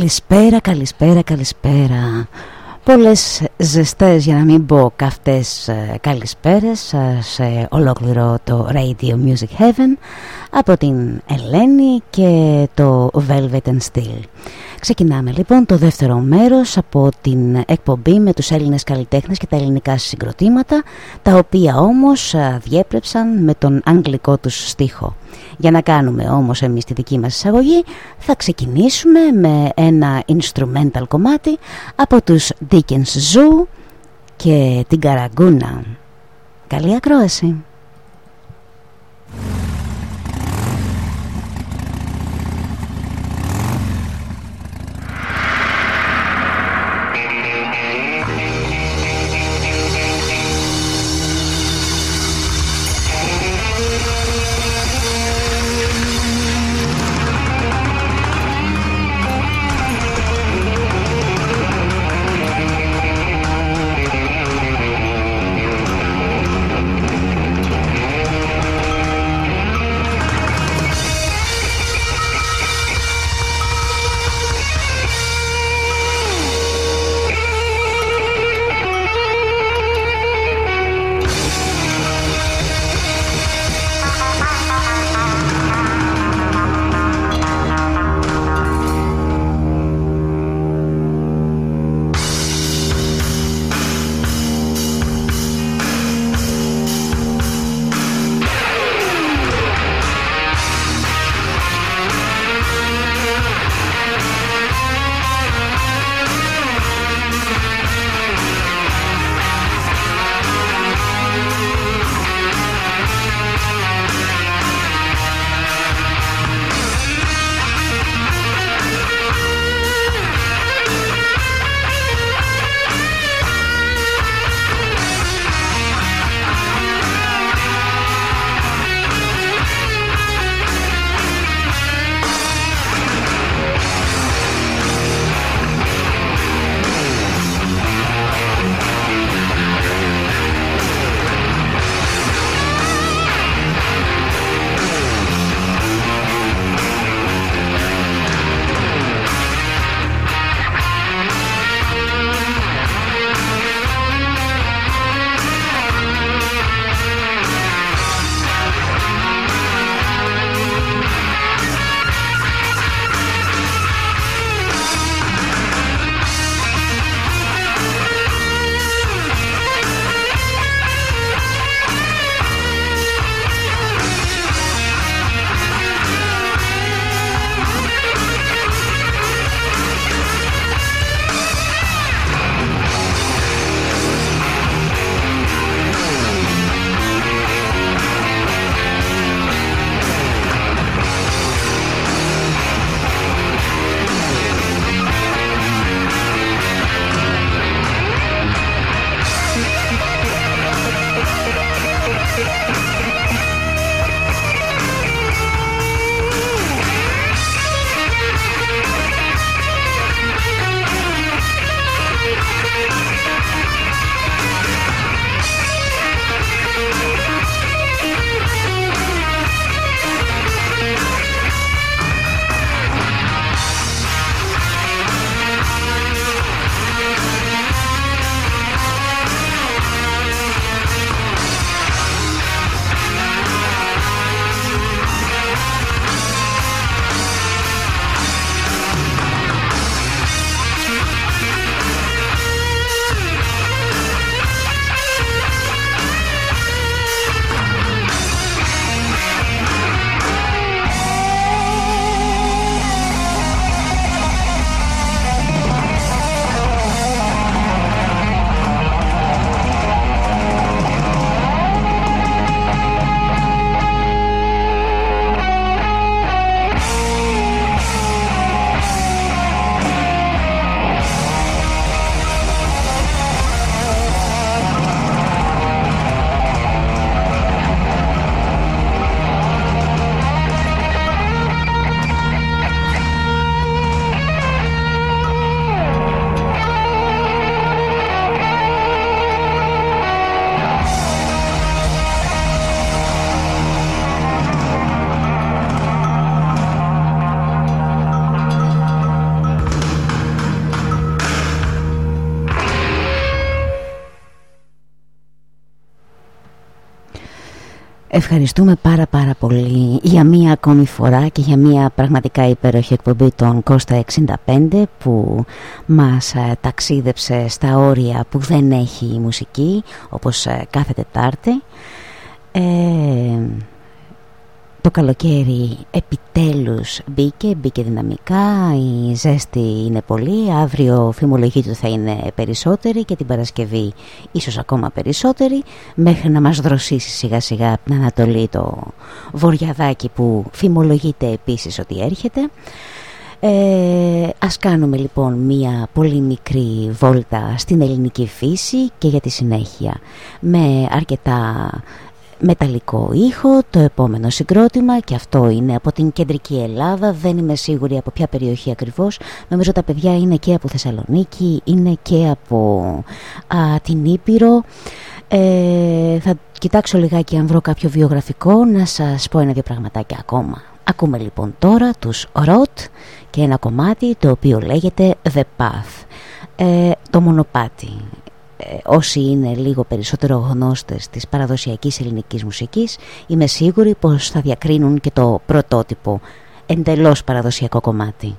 Καλησπέρα, καλησπέρα, καλησπέρα Πολλές ζεστές για να μην πω καυτές ε, καλησπέρες ε, σε ολόκληρο το Radio Music Heaven από την Ελένη και το Velvet and Steel. Ξεκινάμε λοιπόν το δεύτερο μέρος από την εκπομπή με τους Έλληνες καλλιτέχνες και τα ελληνικά συγκροτήματα τα οποία όμως ε, διέπρεψαν με τον αγγλικό τους στίχο. Για να κάνουμε όμως εμείς τη δική μας εισαγωγή θα ξεκινήσουμε με ένα instrumental κομμάτι από τους Dickens Zoo και την Καραγκούνα. Καλή ακρόαση! Ευχαριστούμε πάρα πάρα πολύ για μία ακόμη φορά και για μία πραγματικά υπέροχη εκπομπή των Κώστα 65 που μας ε, ταξίδεψε στα όρια που δεν έχει η μουσική όπως ε, κάθε Τετάρτη. Ε, το καλοκαίρι επιτέλους μπήκε, μπήκε δυναμικά, η ζέστη είναι πολύ, αύριο φημολογή του θα είναι περισσότερη και την Παρασκευή ίσως ακόμα περισσότερη μέχρι να μας δροσίσει σιγά σιγά από την Ανατολή το βοριαδάκι που φημολογείται επίσης ότι έρχεται. Ε, ας κάνουμε λοιπόν μία πολύ μικρή βόλτα στην ελληνική φύση και για τη συνέχεια με αρκετά μεταλλικό ήχο το επόμενο συγκρότημα και αυτό είναι από την κεντρική Ελλάδα. Δεν είμαι σίγουρη από ποια περιοχή ακριβώς. Νομίζω τα παιδιά είναι και από Θεσσαλονίκη είναι και από α, την Ήπειρο. Ε, θα κοιτάξω λιγάκι αν βρω κάποιο βιογραφικό να σας πω ένα-δύο πραγματάκια ακόμα. Ακούμε λοιπόν τώρα τους Rot και ένα κομμάτι το οποίο λέγεται The Path. Ε, το μονοπάτι. ε, όσοι είναι λίγο περισσότερο γνώστες της παραδοσιακής ελληνικής μουσικής είμαι σίγουρη πως θα διακρίνουν και το πρωτότυπο εντελώς παραδοσιακό κομμάτι.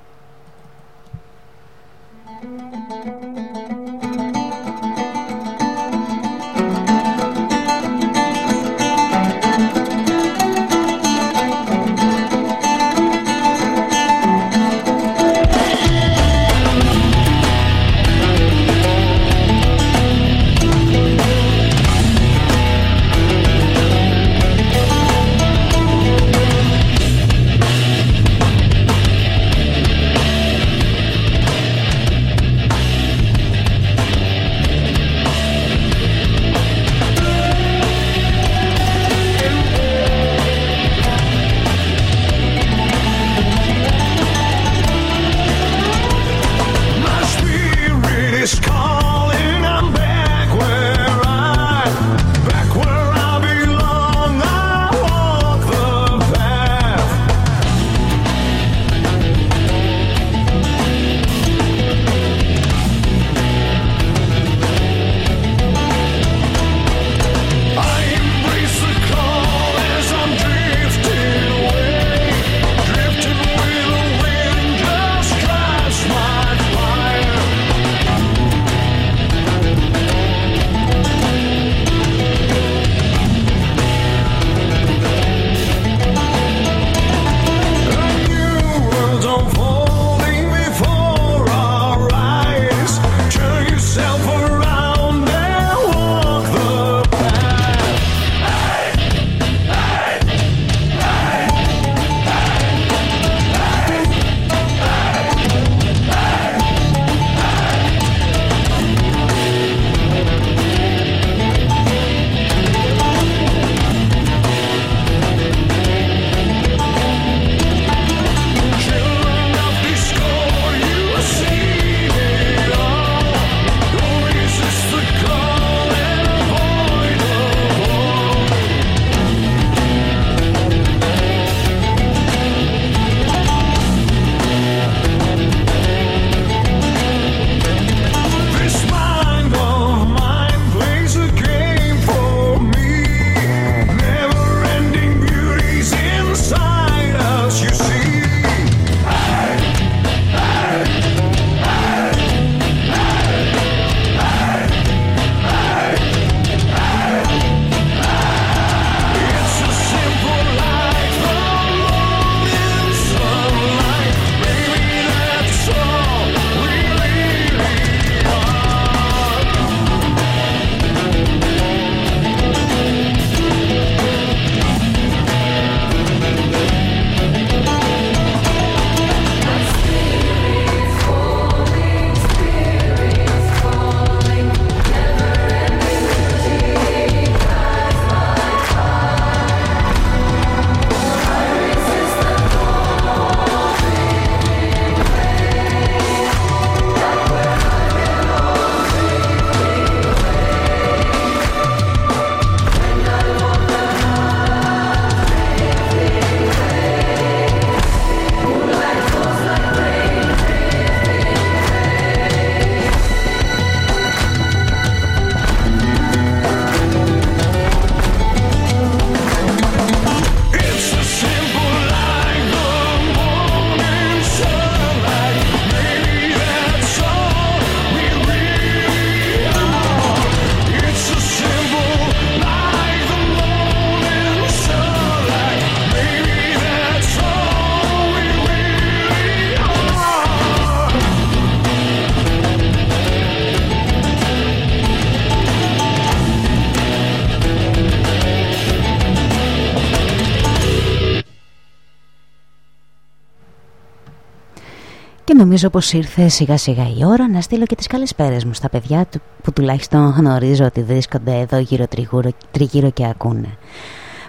Νομίζω πως ήρθε σιγά σιγά η ώρα να στείλω και τις καλησπέρες μου στα παιδιά που τουλάχιστον γνωρίζω ότι βρίσκονται εδώ γύρω τριγύρω, τριγύρω και ακούνε.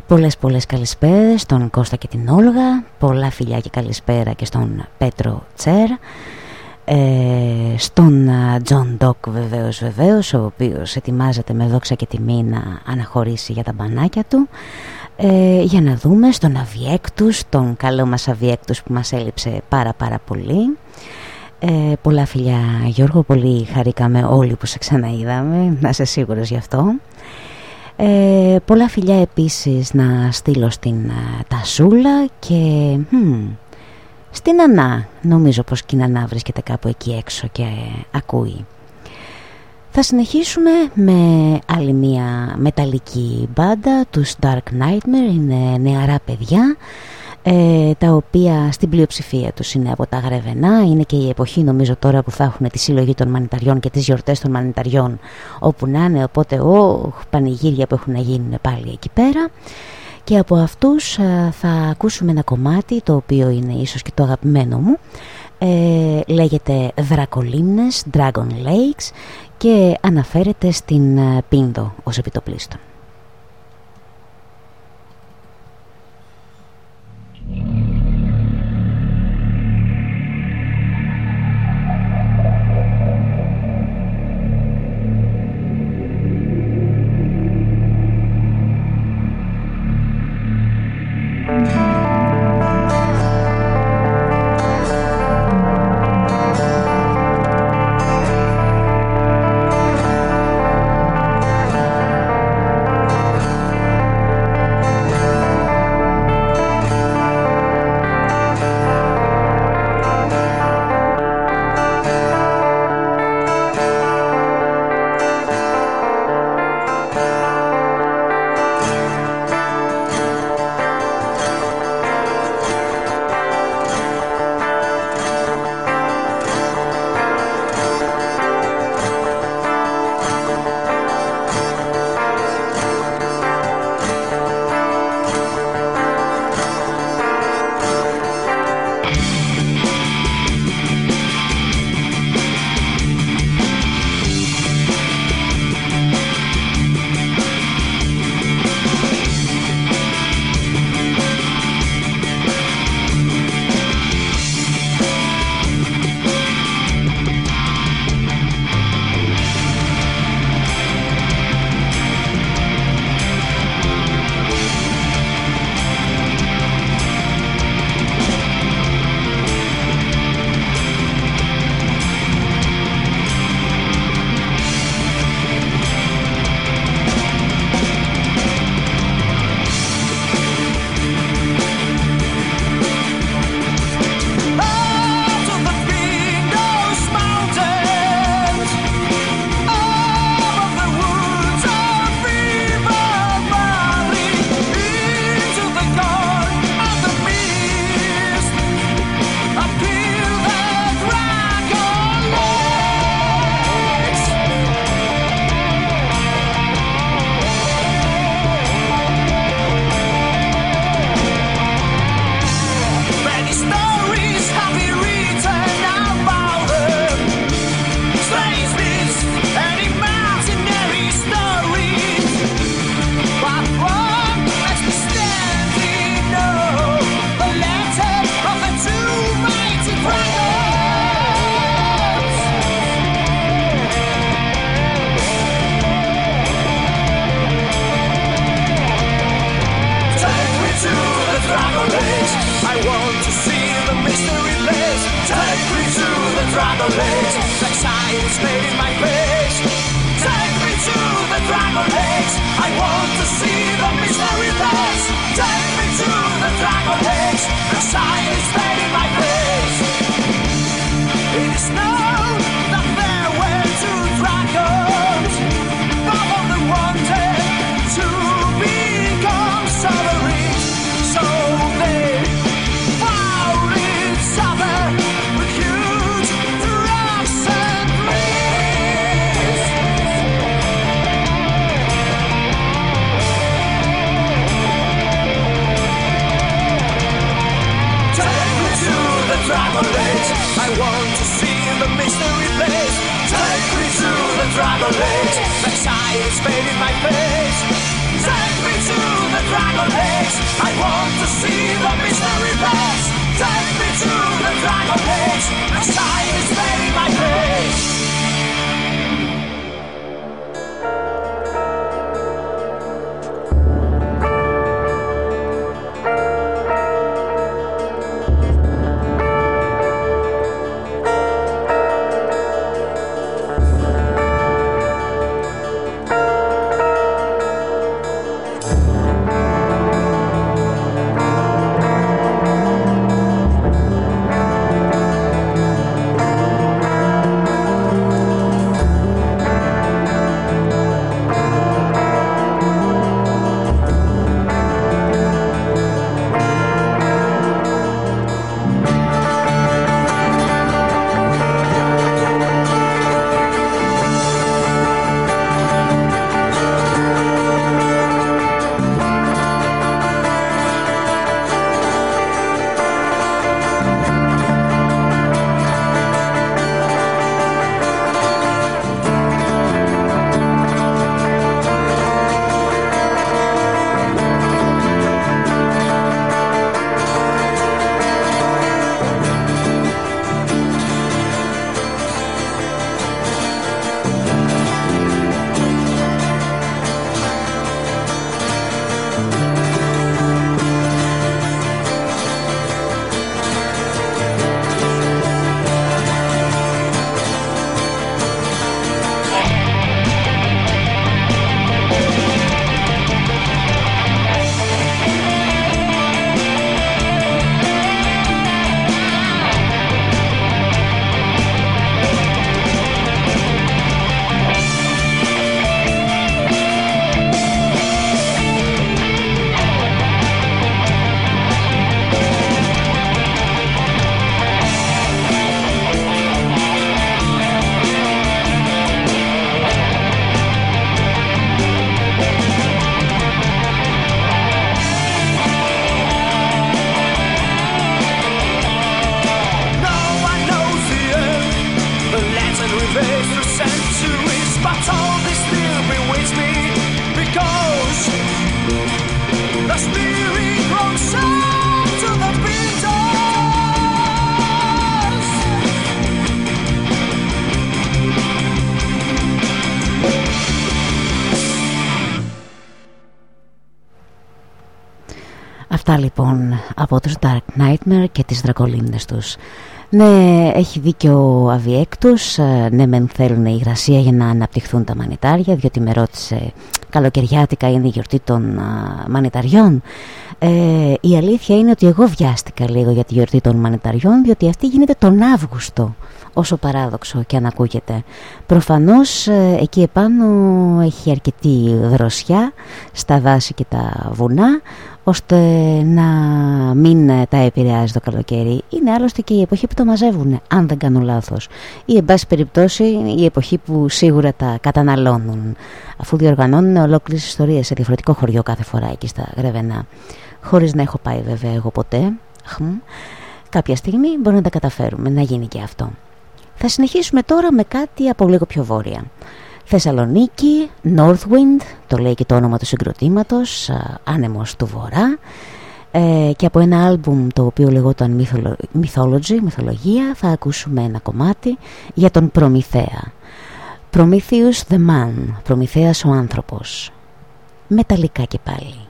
Πολλές πολλές καλησπέρες στον Κώστα και την Όλγα, πολλά φιλιά και καλησπέρα και στον Πέτρο Τσέρ, ε, στον Τζον Ντοκ βεβαίως βεβαίως, ο οποίος ετοιμάζεται με δόξα και τιμή να αναχωρήσει για τα μπανάκια του, ε, για να δούμε στον Αβιέκτους, τον καλό μας Αβιέκτους που μας έλειψε πάρα πάρα πολύ. Ε, πολλά φιλιά Γιώργο, πολύ χαρήκαμε όλοι που σε ξαναείδαμε, να είσαι σίγουρος γι' αυτό. Ε, πολλά φιλιά επίσης να στείλω στην ε, Τασούλα και στην Ανά, νομίζω πως και η Ανά βρίσκεται κάπου εκεί έξω και ακούει. Θα συνεχίσουμε με άλλη μια μεταλλική μπάντα, τους Dark Nightmare, είναι νεαρά παιδιά ε, τα οποία στην πλειοψηφία τους είναι από τα Γρεβενά. Είναι και η εποχή νομίζω τώρα που θα έχουν τη συλλογή των μανιταριών και τις γιορτές των μανιταριών όπου να είναι. Οπότε ο πανηγύρια που έχουν να γίνουν πάλι εκεί πέρα. Και από αυτούς ε, θα ακούσουμε ένα κομμάτι το οποίο είναι ίσως και το αγαπημένο μου. Ε, λέγεται Δρακολίμνες, Dragon Lakes και αναφέρεται στην ε, Πίνδο ως επιτοπλίστων. Και τις δρακολίνες τους. Ναι, έχει δίκιο ο Αβιέκτους, ε, ναι μεν θέλουν υγρασία για να αναπτυχθούν τα μανιτάρια, διότι με ρώτησε καλοκαιριάτικα είναι η γιορτή των μανιταριών. Ε, η αλήθεια είναι ότι εγώ βιάστηκα λίγο για τη γιορτή των μανιταριών, διότι αυτή γίνεται τον Αύγουστο όσο παράδοξο και αν ακούγεται. Προφανώς ε, εκεί επάνω έχει αρκετή δροσιά στα δάση και τα βουνά ώστε να μην τα επηρεάζει το καλοκαίρι. Είναι άλλωστε και η εποχή που το μαζεύουν, αν δεν κάνω λάθος. Ή, εν πάση περιπτώσει, η εποχή που σίγουρα τα καταναλώνουν, αφού διοργανώνουν ολόκληρες ιστορίες σε διαφορετικό χωριό κάθε φορά εκεί στα Γρεβενά. Χωρίς να έχω πάει βέβαια εγώ ποτέ. Κάποια στιγμή μπορεί να τα καταφέρουμε, να γίνει και αυτό. Θα συνεχίσουμε τώρα με κάτι από λίγο πιο βόρεια. Θεσσαλονίκη, Northwind, το λέει και το όνομα του συγκροτήματος, άνεμος του βορρά ε, και από ένα άλμπουμ το οποίο λεγόταν Mythology, μυθολογία, θα ακούσουμε ένα κομμάτι για τον Προμηθέα. Prometheus the Man, Προμηθέας ο άνθρωπος. Μεταλλικά και πάλι.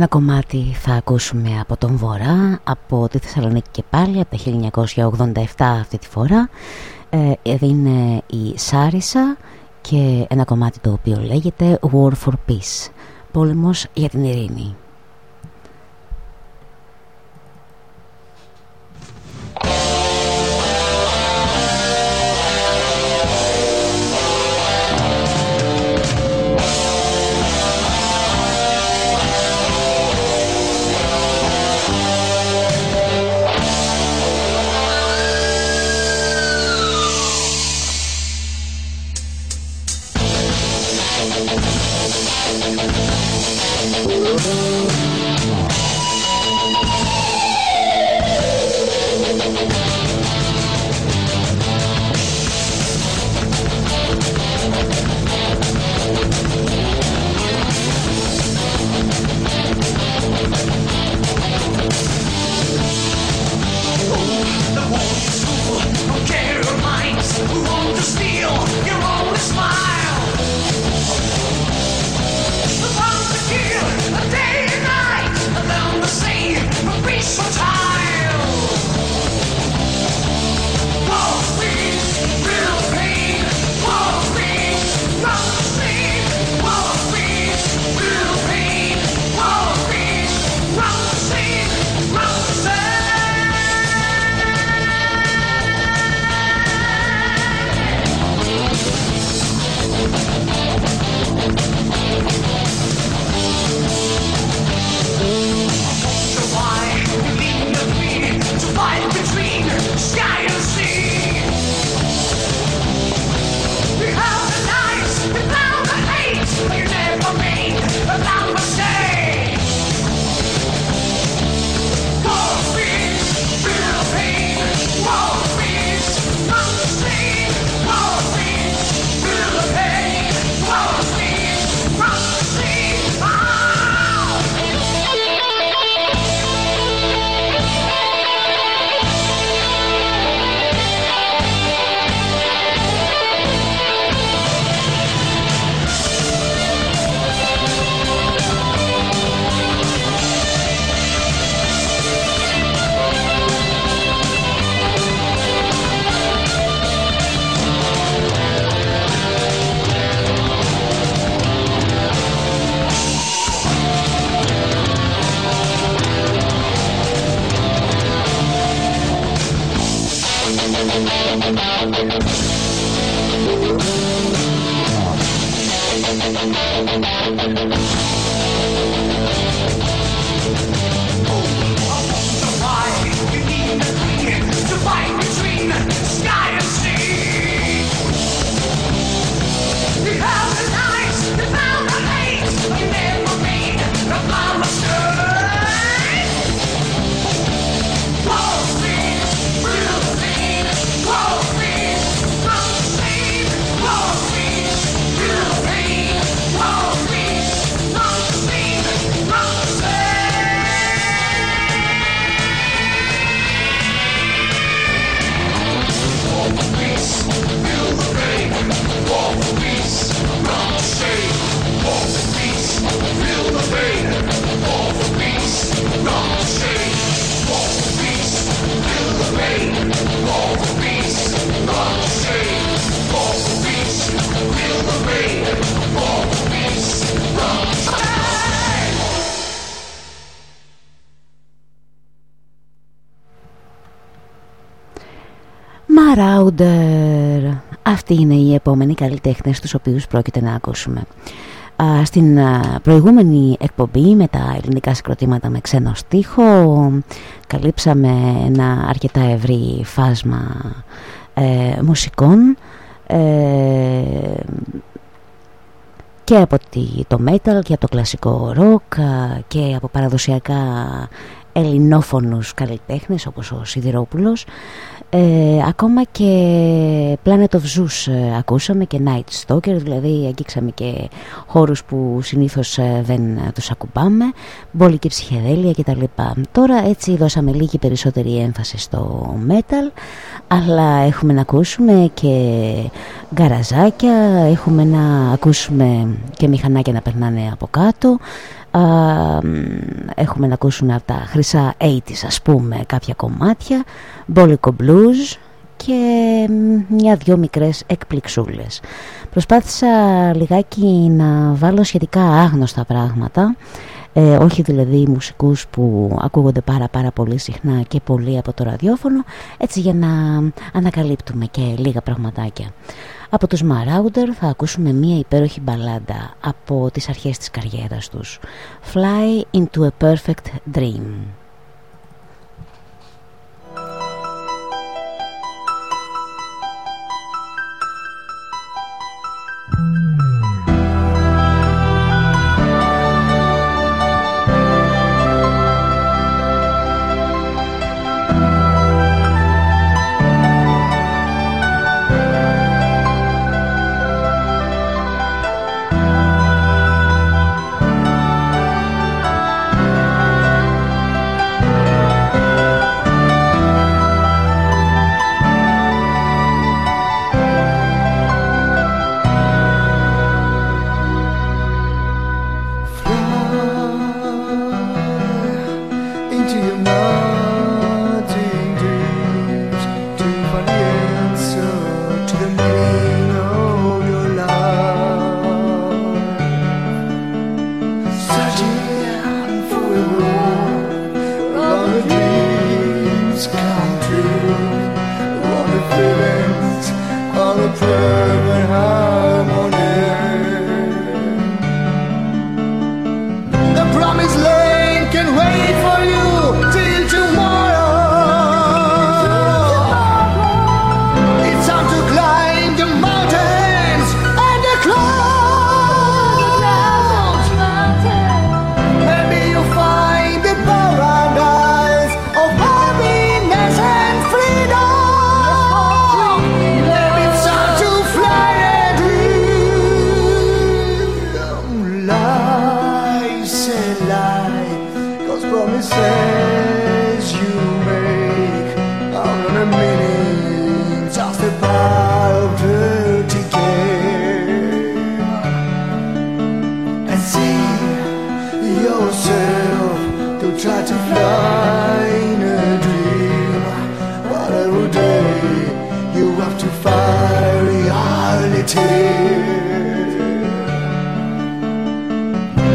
Ένα κομμάτι θα ακούσουμε από τον Βορρά, από τη Θεσσαλονίκη και πάλι, από το 1987 αυτή τη φορά. Ε, είναι η Σάρισα και ένα κομμάτι το οποίο λέγεται War for Peace, πόλεμος για την ειρήνη. Rounder. Αυτοί είναι οι επόμενοι καλλιτέχνες τους οποίους πρόκειται να ακούσουμε. Στην προηγούμενη εκπομπή με τα ελληνικά συγκροτήματα με ξένο στίχο καλύψαμε ένα αρκετά ευρύ φάσμα ε, μουσικών ε, και από το metal και από το κλασικό rock και από παραδοσιακά ελληνόφωνους καλλιτέχνες όπως ο Σιδηρόπουλος ε, ακόμα και Planet of Zeus ε, ακούσαμε και Night Stalker δηλαδή αγγίξαμε και χώρους που συνήθως ε, δεν τους ακουμπάμε μπόλικη ψυχεδέλεια κτλ τώρα έτσι δώσαμε λίγη περισσότερη έμφαση στο metal αλλά έχουμε να ακούσουμε και γκαραζάκια έχουμε να ακούσουμε και μηχανάκια να περνάνε από κάτω έχουμε να ακούσουμε από τα χρυσά 80's ας πούμε κάποια κομμάτια. Μπόλικο blues και μια-δυο μικρές εκπληξούλες. Προσπάθησα λιγάκι να βάλω σχετικά άγνωστα πράγματα ε, όχι δηλαδή μουσικούς που ακούγονται πάρα πάρα πολύ συχνά και πολύ από το ραδιόφωνο έτσι για να ανακαλύπτουμε και λίγα πραγματάκια από τους Marauder θα ακούσουμε μία υπέροχη μπαλάντα από τις αρχές της καριέρας τους. Fly into a perfect dream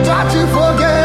Try to forget.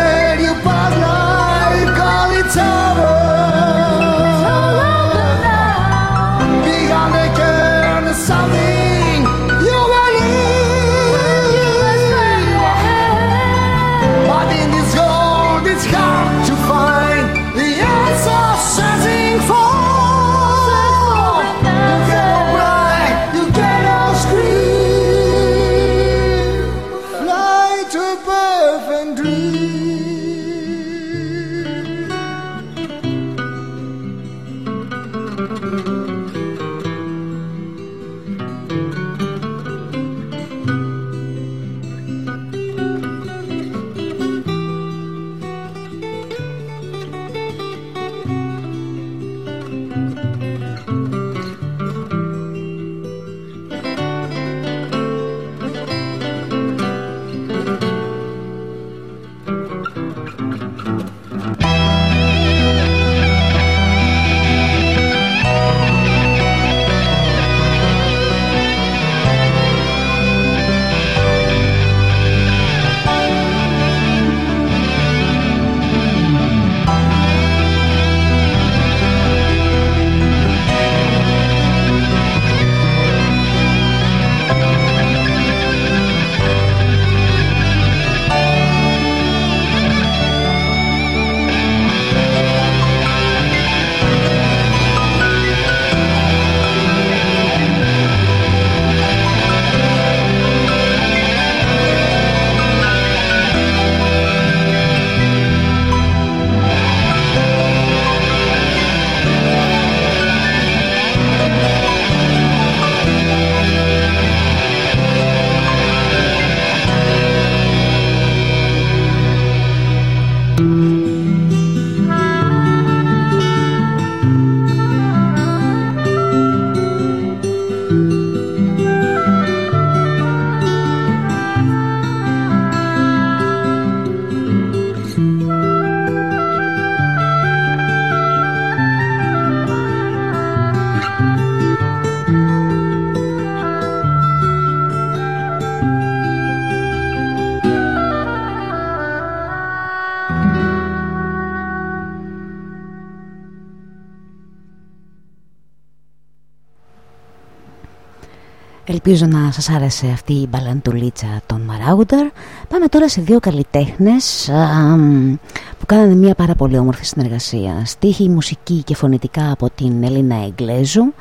Ελπίζω να σας άρεσε αυτή η μπαλαντουλίτσα των Μαράουντερ Πάμε τώρα σε δύο καλλιτέχνες που κάνανε μια πάρα πολύ όμορφη συνεργασία. Στίχη, μουσική και φωνητικά από την Ελίνα Εγκλέζου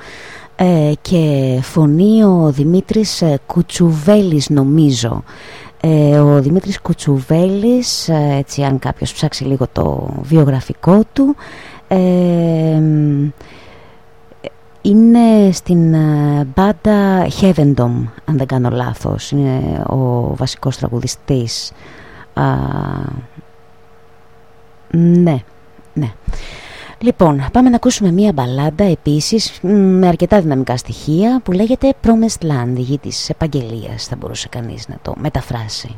ε, και φωνή ο Δημήτρης ε, Κουτσουβέλης νομίζω. Ε, ο Δημήτρης Κουτσουβέλης έτσι αν κάποιος ψάξει λίγο το βιογραφικό του είναι στην μπάντα Heavendom αν δεν κάνω λάθος. Είναι ο βασικός τραγουδιστής. Ναι ναι. Λοιπόν, πάμε να ακούσουμε μία μπαλάντα επίσης με αρκετά δυναμικά στοιχεία που λέγεται Promised Land, η γη της επαγγελίας θα μπορούσε κανείς να το μεταφράσει.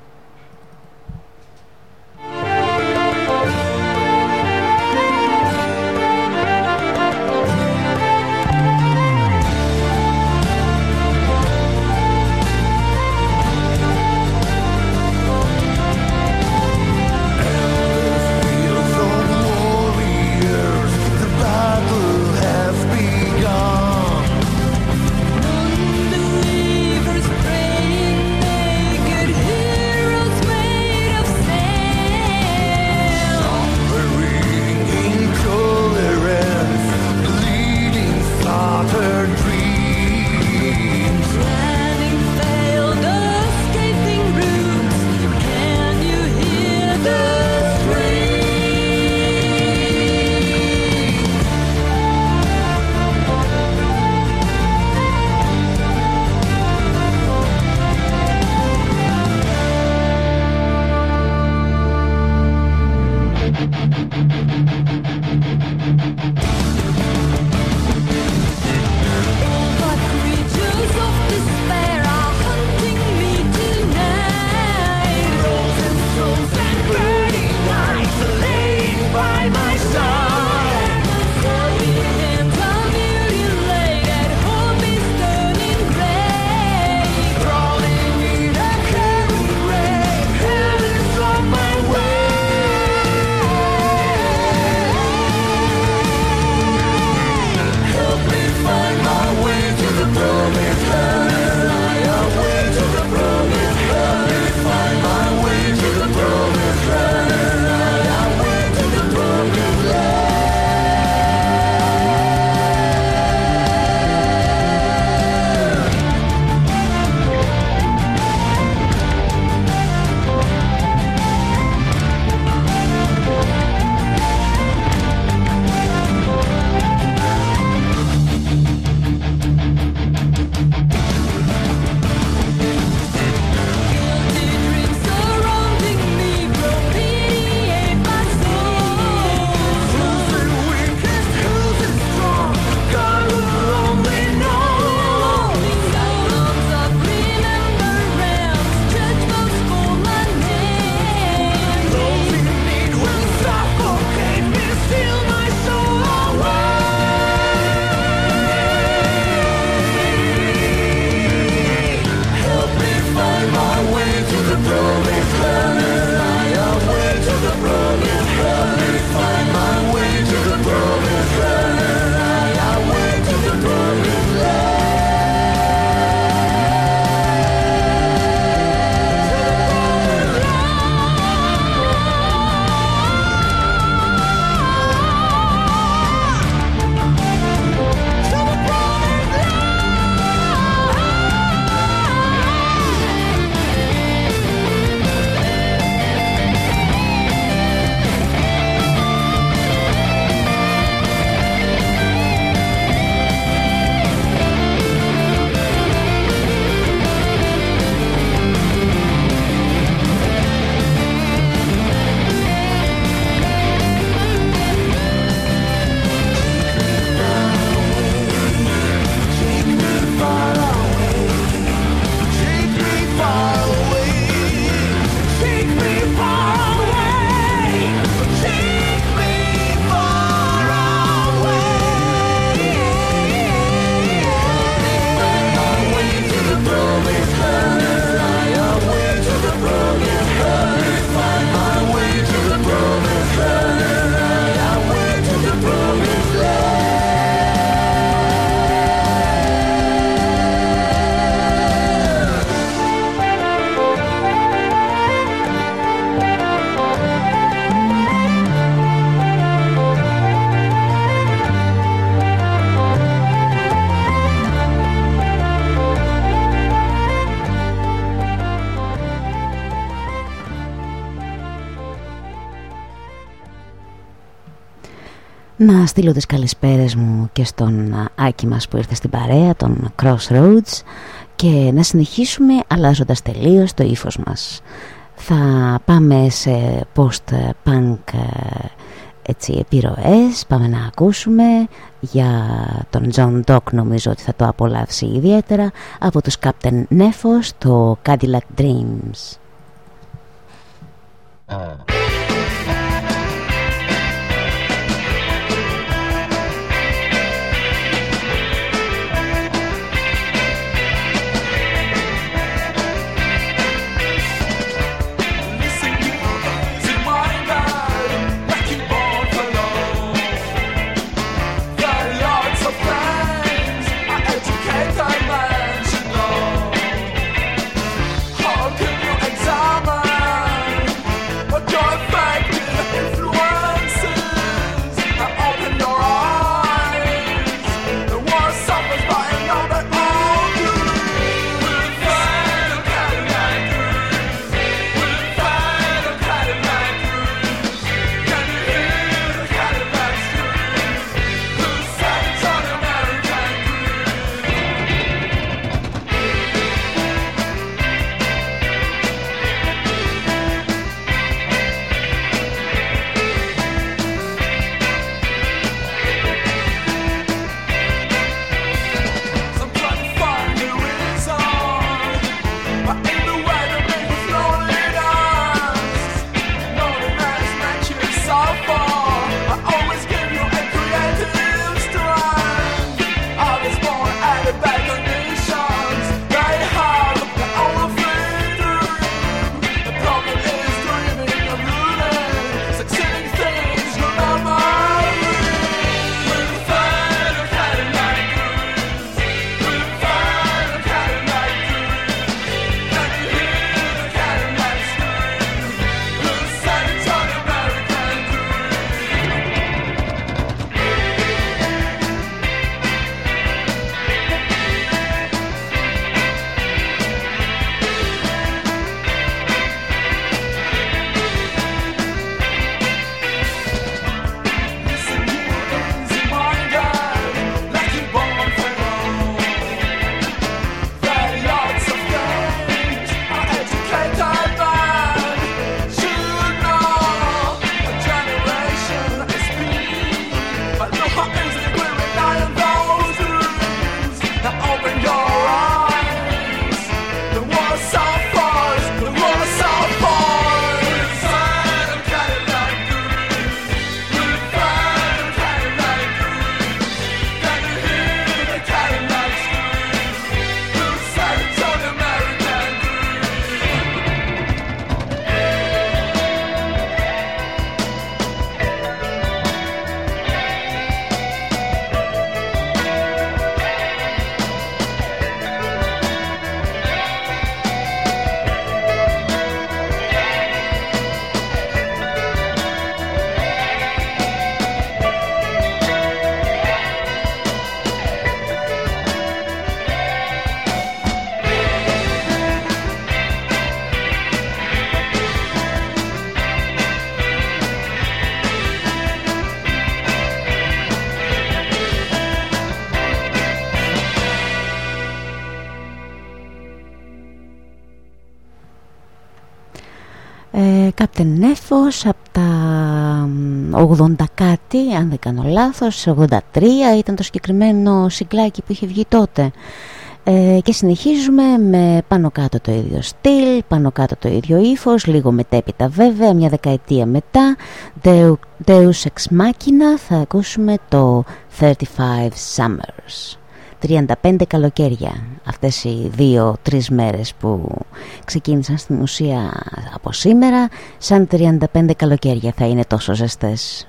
Να στείλω τις καλησπέρες μου και στον Άκη μας που ήρθε στην παρέα, τον Crossroads και να συνεχίσουμε αλλάζοντας τελείως το ύφος μας. Θα πάμε σε post-punk έτσι, επιρροές, πάμε να ακούσουμε για τον John Dock νομίζω ότι θα το απολαύσει ιδιαίτερα από τους Captain Nefos το Cadillac Dreams. Νέφος από τα 80 κάτι, αν δεν κάνω λάθος, 83 ήταν το συγκεκριμένο συγκλάκι που είχε βγει τότε. Ε, και συνεχίζουμε με πάνω κάτω το ίδιο στυλ, πάνω κάτω το ίδιο ύφος, λίγο μετέπειτα βέβαια, μια δεκαετία μετά, Deus Ex Machina, θα ακούσουμε το 35 Summers. 35 καλοκαίρια. Αυτές οι δύο-τρεις μέρες που ξεκίνησαν στην ουσία από σήμερα σαν 35 καλοκαίρια θα είναι τόσο ζεστές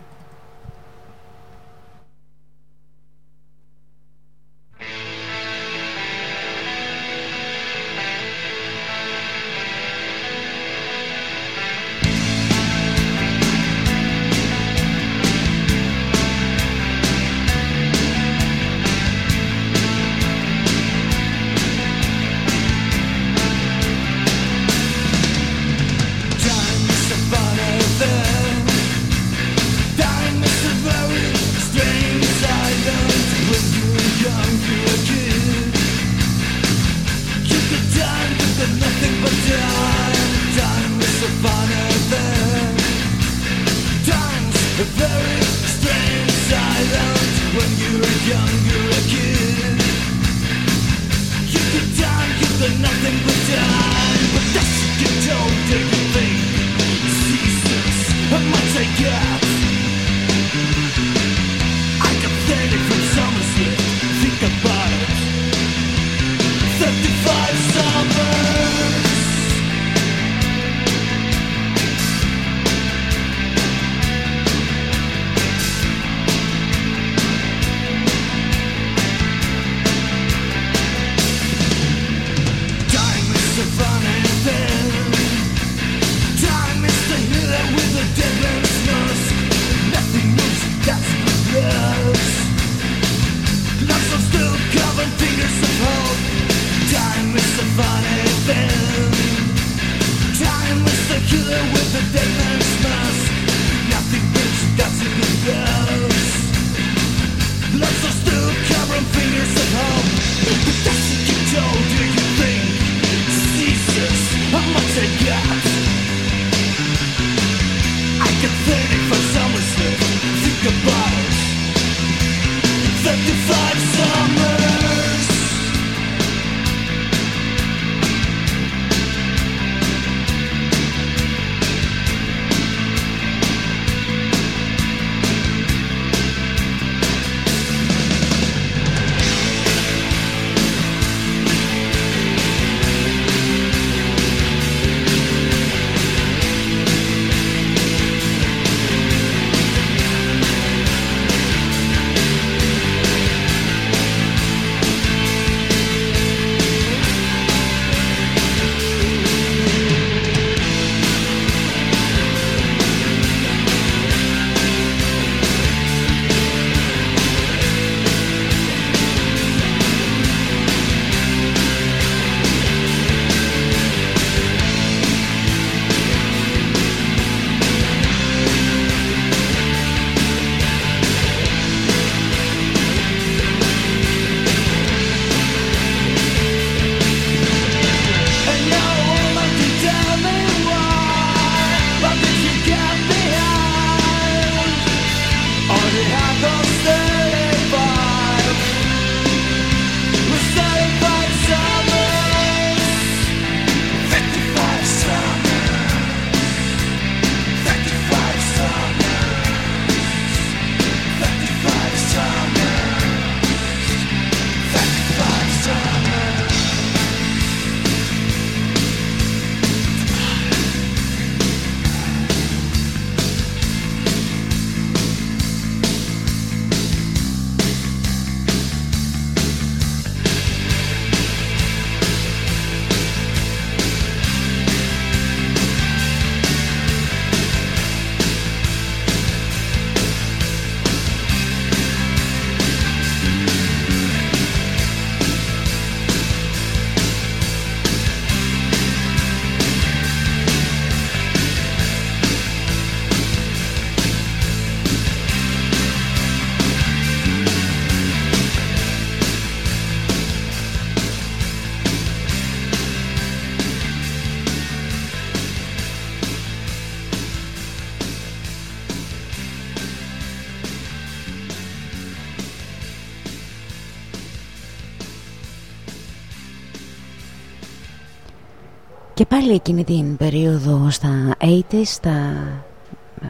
πάλι εκείνη την περίοδο στα 80's, στα,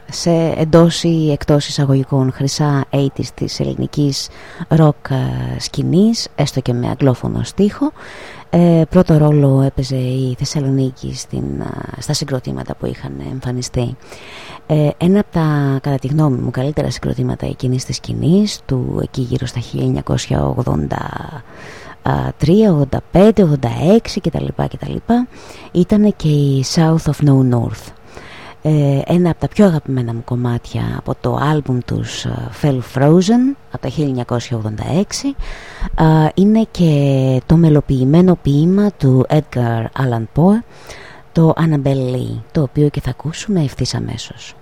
σε εντός ή εκτός εισαγωγικών χρυσά 80's της ελληνικής rock ε, σκηνής, έστω και με αγγλόφωνο στίχο. Ε, πρώτο ρόλο έπαιζε η Θεσσαλονίκη στην, ε, στα συγκροτήματα που είχαν εμφανιστεί. Ε, ένα από τα, κατά τη γνώμη μου, καλύτερα συγκροτήματα εκείνης της σκηνής, του εκεί γύρω στα 1980 3, 85, 86 κτλ. κτλ. Ήταν και η South of No North. Ε, ένα από τα πιο αγαπημένα μου κομμάτια από το άλμπουμ τους Fell Frozen από το 1986 είναι και το μελοποιημένο ποίημα του Edgar Allan Poe το Annabelle Lee το οποίο και θα ακούσουμε ευθύς αμέσως.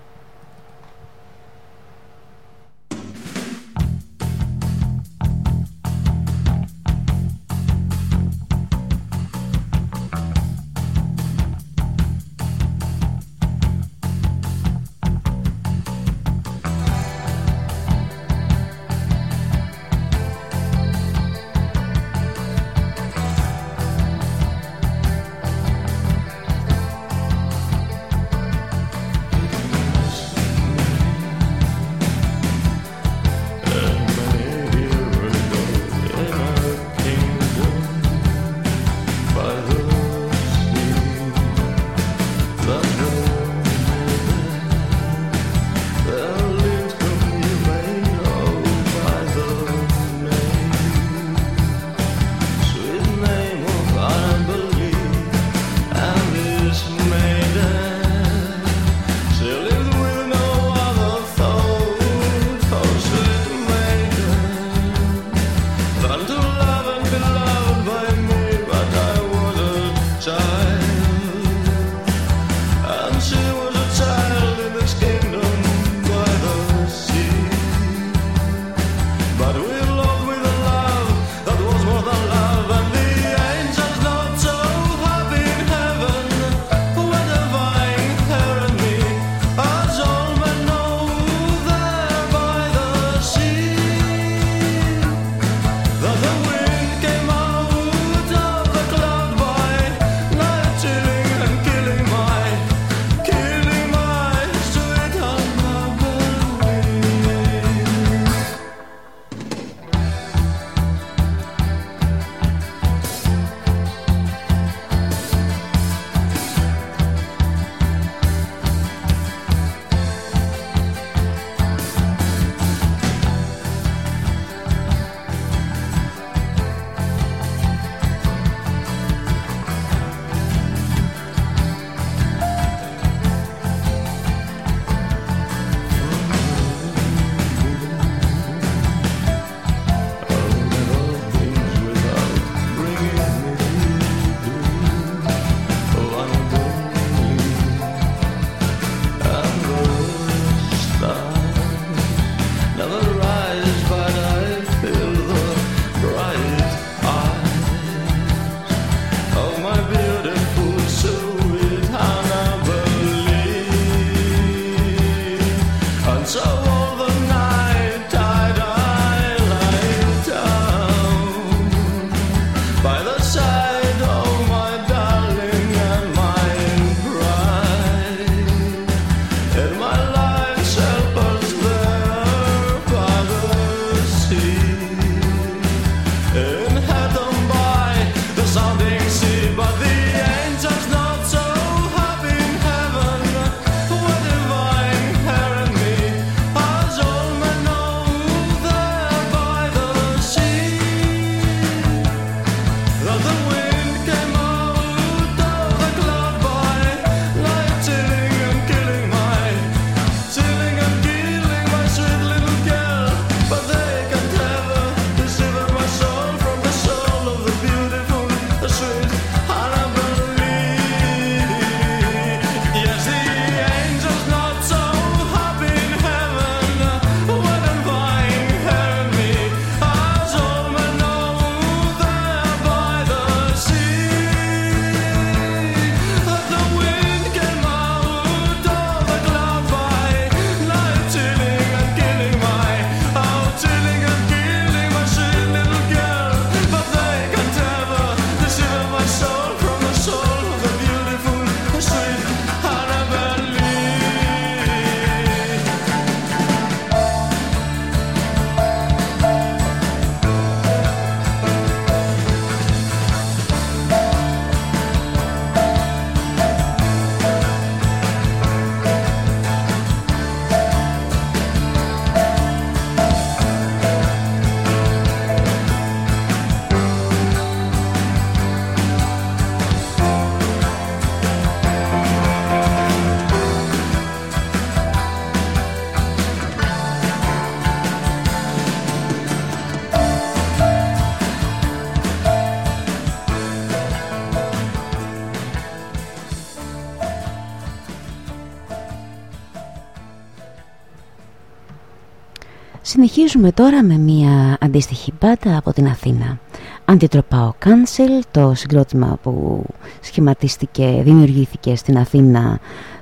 Συνεχίζουμε τώρα με μια αντίστοιχη μπάτα από την Αθήνα. Αντιτροπάω Cancel, το συγκρότημα που σχηματίστηκε, δημιουργήθηκε στην Αθήνα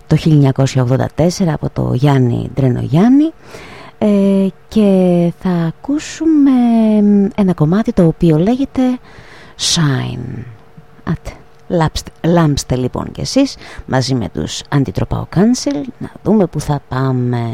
το 1984 από το Γιάννη Ντρενογιάννη ε, και θα ακούσουμε ένα κομμάτι το οποίο λέγεται Shine. Άτε, λάμψτε, λάμψτε λοιπόν κι εσείς μαζί με τους Αντιτροπάω Cancel να δούμε που θα πάμε.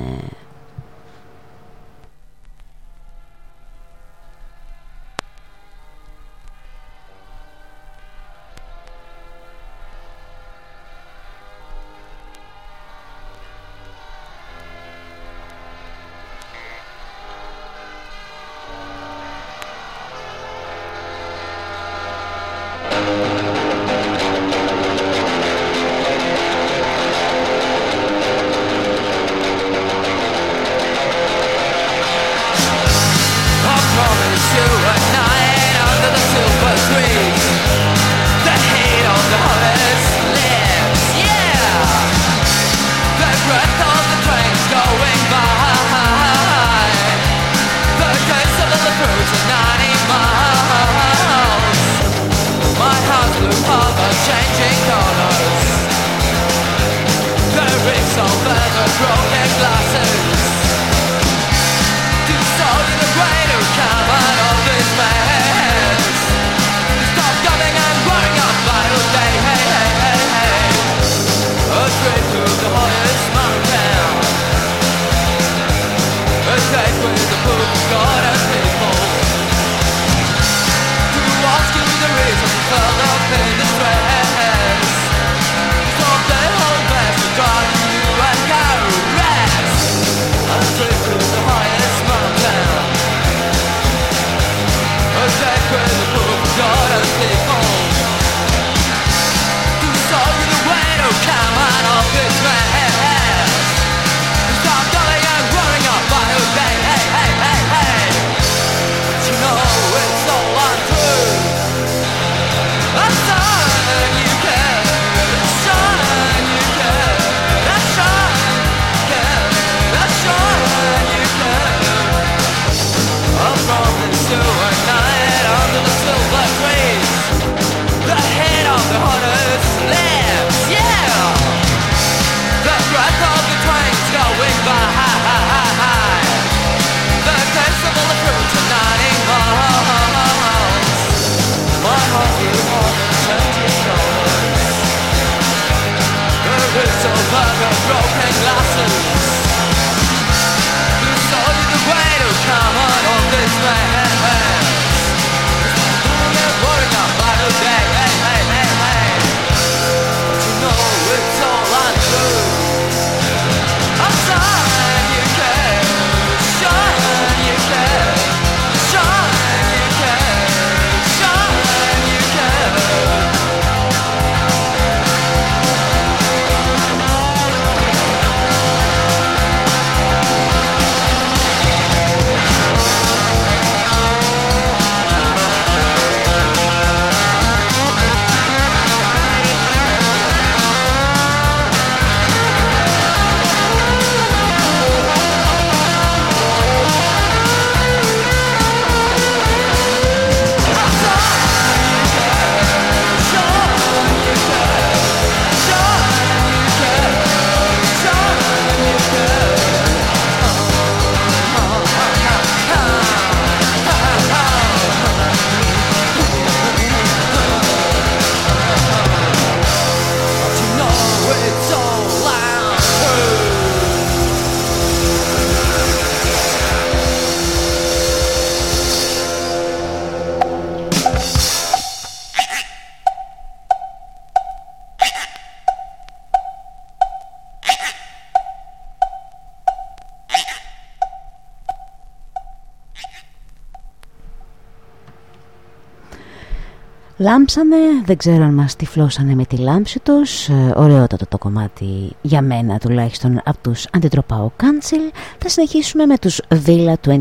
Λάμψανε, δεν ξέρω αν μας τυφλώσανε με τη λάμψη τους. Ε, Ωραιότατο το κομμάτι για μένα τουλάχιστον από τους Αντιτροπάω Cancel Θα συνεχίσουμε με τους Villa 21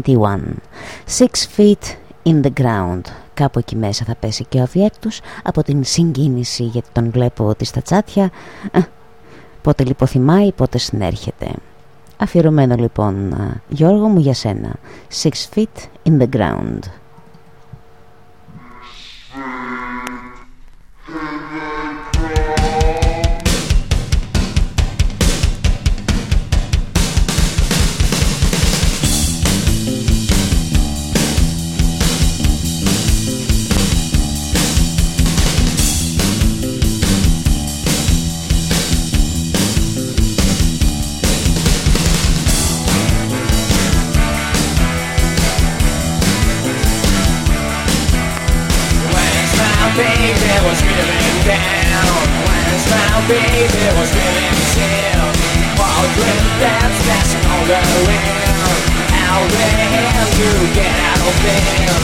Six Feet in the Ground. Κάπου εκεί μέσα θα πέσει και ο Αδιέκτος Από την συγκίνηση γιατί τον βλέπω ότι στα τσάτια ε, Πότε λιποθυμάει, πότε συνέρχεται. Αφιερωμένο λοιπόν Γιώργο μου για σένα. Six feet in the ground been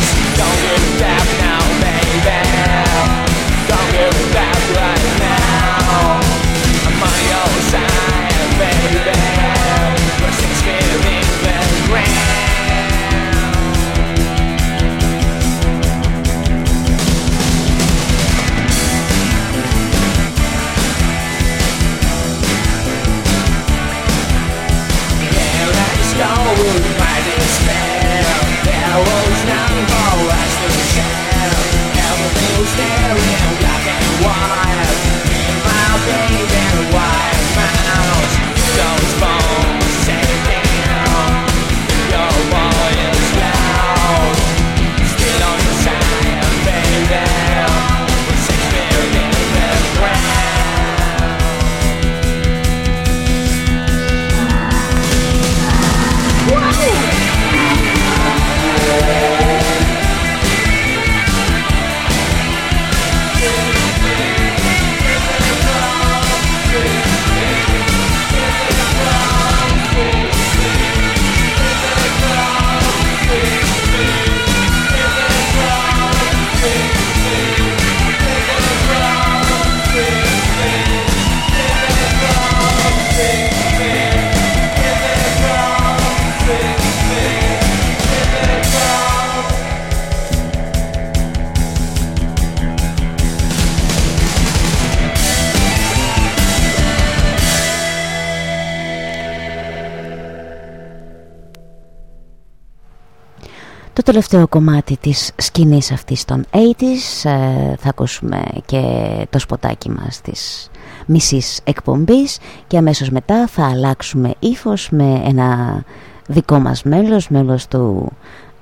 τελευταίο κομμάτι της σκηνής αυτής των 80's ε, θα ακούσουμε και το σποτάκι μας της μισής εκπομπής και αμέσως μετά θα αλλάξουμε ήθος με ένα δικό μας μέλος, μέλος του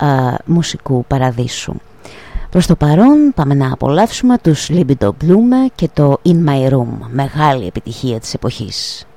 ε, μουσικού παραδείσου. Προς το παρόν πάμε να απολαύσουμε τους Libido Blume και το In My Room, μεγάλη επιτυχία της εποχής.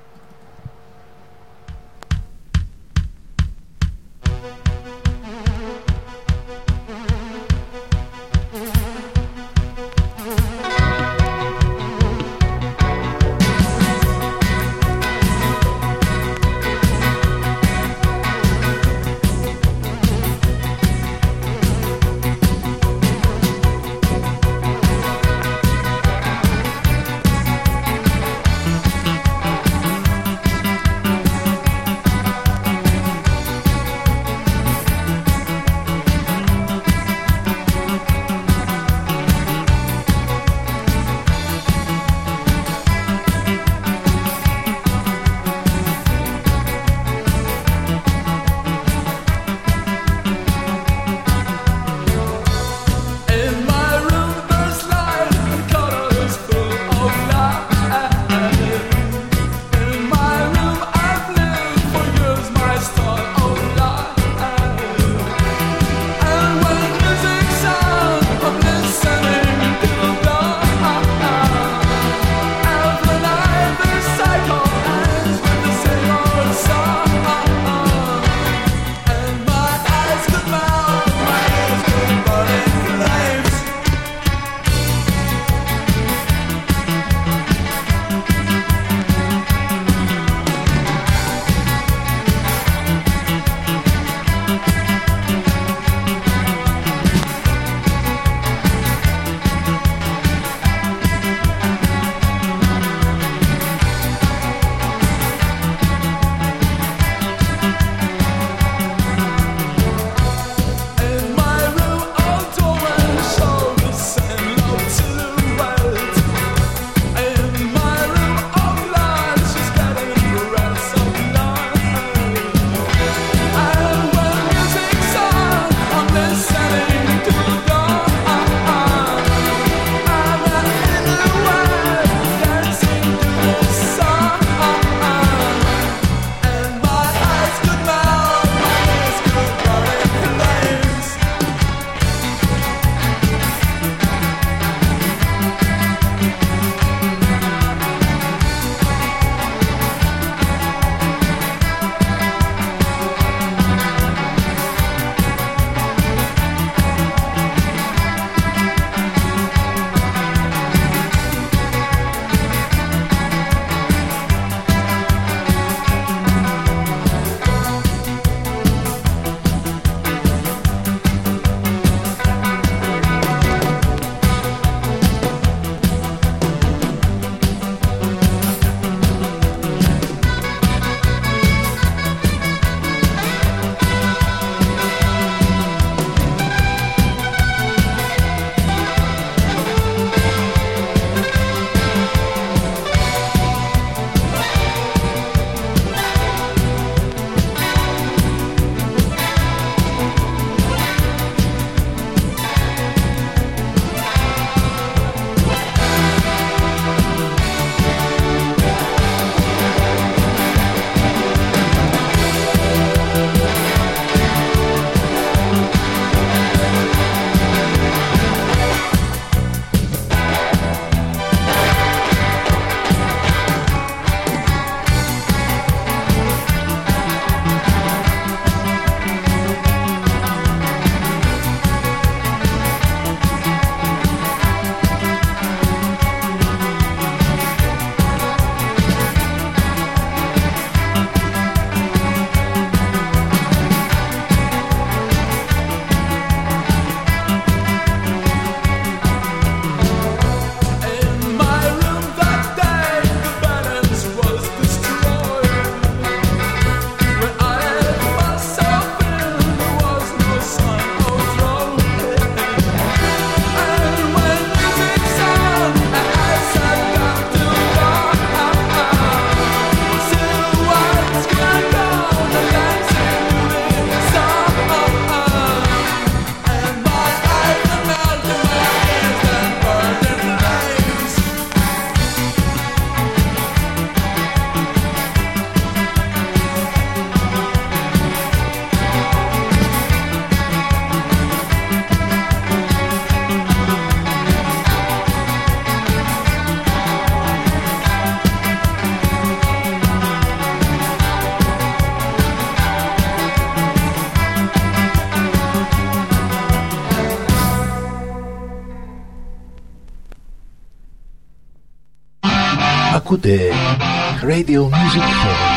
Radio Music Heaven.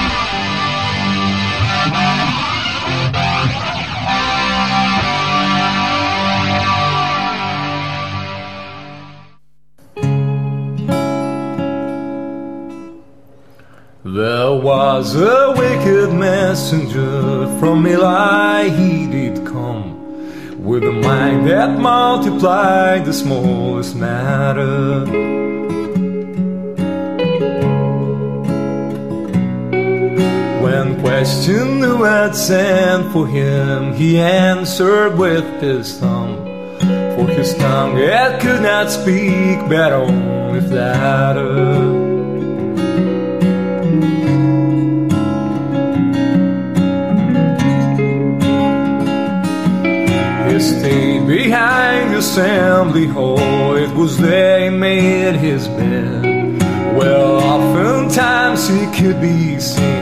There was a wicked messenger from Eli, he did come with a mind that multiplied the smallest matter. When questioned who had sent for him, he answered with his thumb. For his tongue it could not speak, but only flatter. He stayed behind the assembly hall. It was there he made his bed. Well, oftentimes he could be seen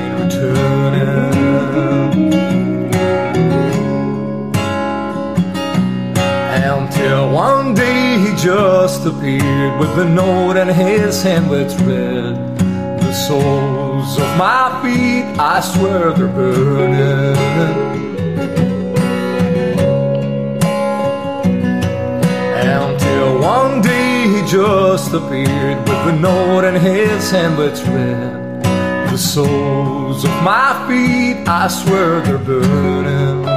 Until one day he just appeared with a note in his hand which read, The soles of my feet, I swear they're burning. Until one day he just appeared with a note in his hand which read, The soles of my feet, I swear they're burning.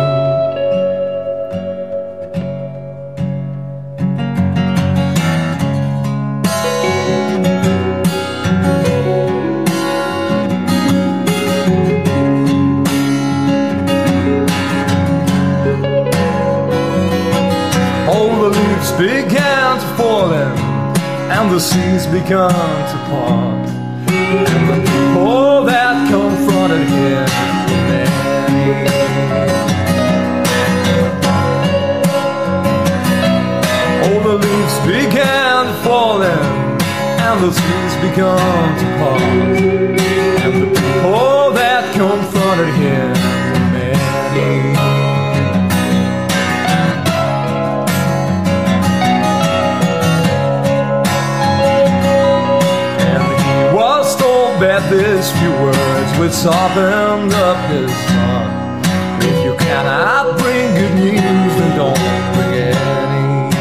Began to fall in, and the seas began to part. And the people that confronted him. All the leaves began to fall in, and the seas began to part. And the people that confronted him told these few words would soften up his heart. If you cannot bring good news, then don't bring any.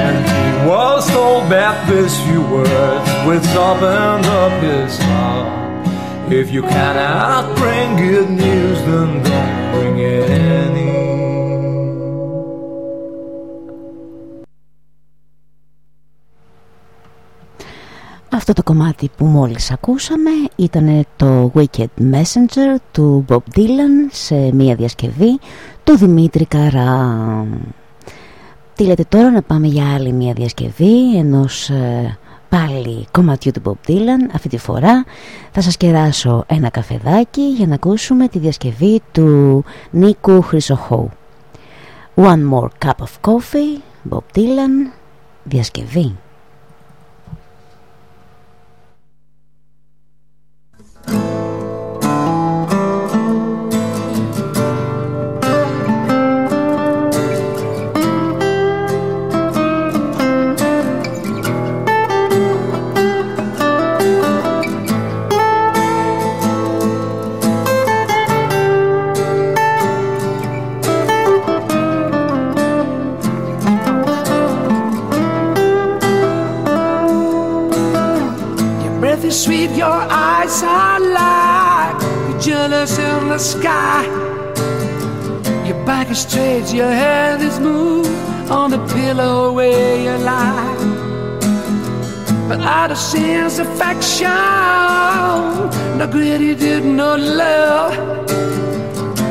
And he was told that these few words would soften up his heart. If you cannot bring good news, then don't bring any. Αυτό το κομμάτι που μόλις ακούσαμε ήταν το Wicked Messenger του Bob Dylan σε μια διασκευή του Δημήτρη Καρά. Τι λέτε τώρα να πάμε για άλλη μια διασκευή ενός ε, πάλι κομματιού του Bob Dylan. Αυτή τη φορά θα σας κεράσω ένα καφεδάκι για να ακούσουμε τη διασκευή του Νίκου Χρυσοχώου. One more cup of coffee Bob Dylan διασκευή in the sky. Your back is straight, your head is smooth on the pillow where you lie. But out of sin's affection, no greedy did no love.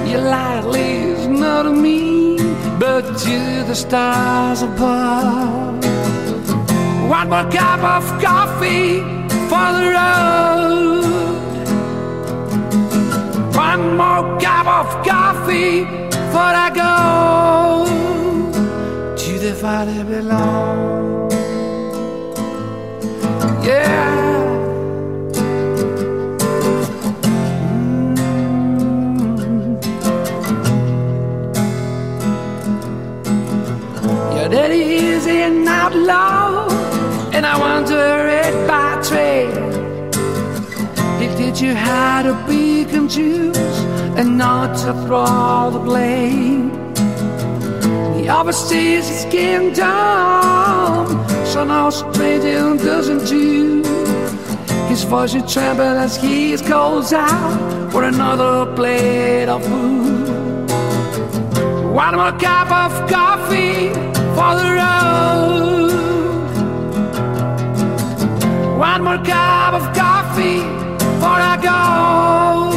You lie leads not to me, but to the stars above. One more cup of coffee for the road. One more cup of coffee before I go to the valley below. Yeah. Daddy is an outlaw, and I want to read you how to and choose and not to throw the blame. He oversees his kingdom, so no stranger doesn't do. His voice is tremble as he calls out for another plate of food. One more cup of coffee for the road. One more cup of coffee before I go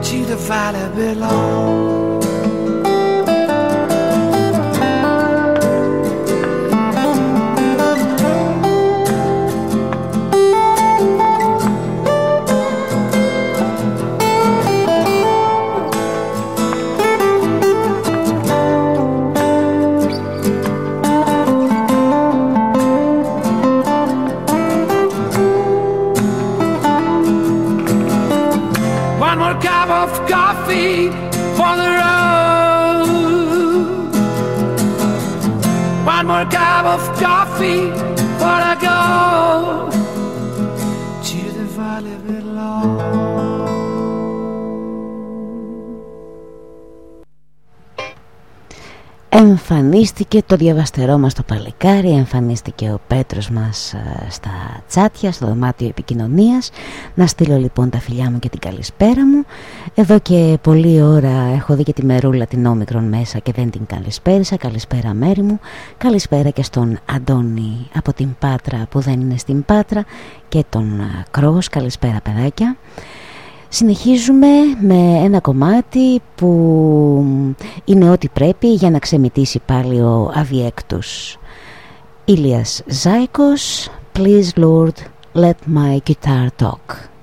to the valley below. cup of coffee for a go. Εμφανίστηκε το διαβαστερό μας το παλικάρι, εμφανίστηκε ο Πέτρος μας ε, στα τσάτια, στο δωμάτιο επικοινωνίας. Να στείλω λοιπόν τα φιλιά μου και την καλησπέρα μου. Εδώ και πολλή ώρα έχω δει και τη μερούλα την όμικρον μέσα και δεν την καλησπέρισα. Καλησπέρα μέρη μου. Καλησπέρα και στον Αντώνη από την Πάτρα που δεν είναι στην Πάτρα και τον ε, Κρός. Καλησπέρα παιδάκια. Συνεχίζουμε με ένα κομμάτι που είναι ό,τι πρέπει για να ξεμητήσει πάλι ο Αβιέκτος. Ήλιας Ζάικος, Please Lord, let my guitar talk.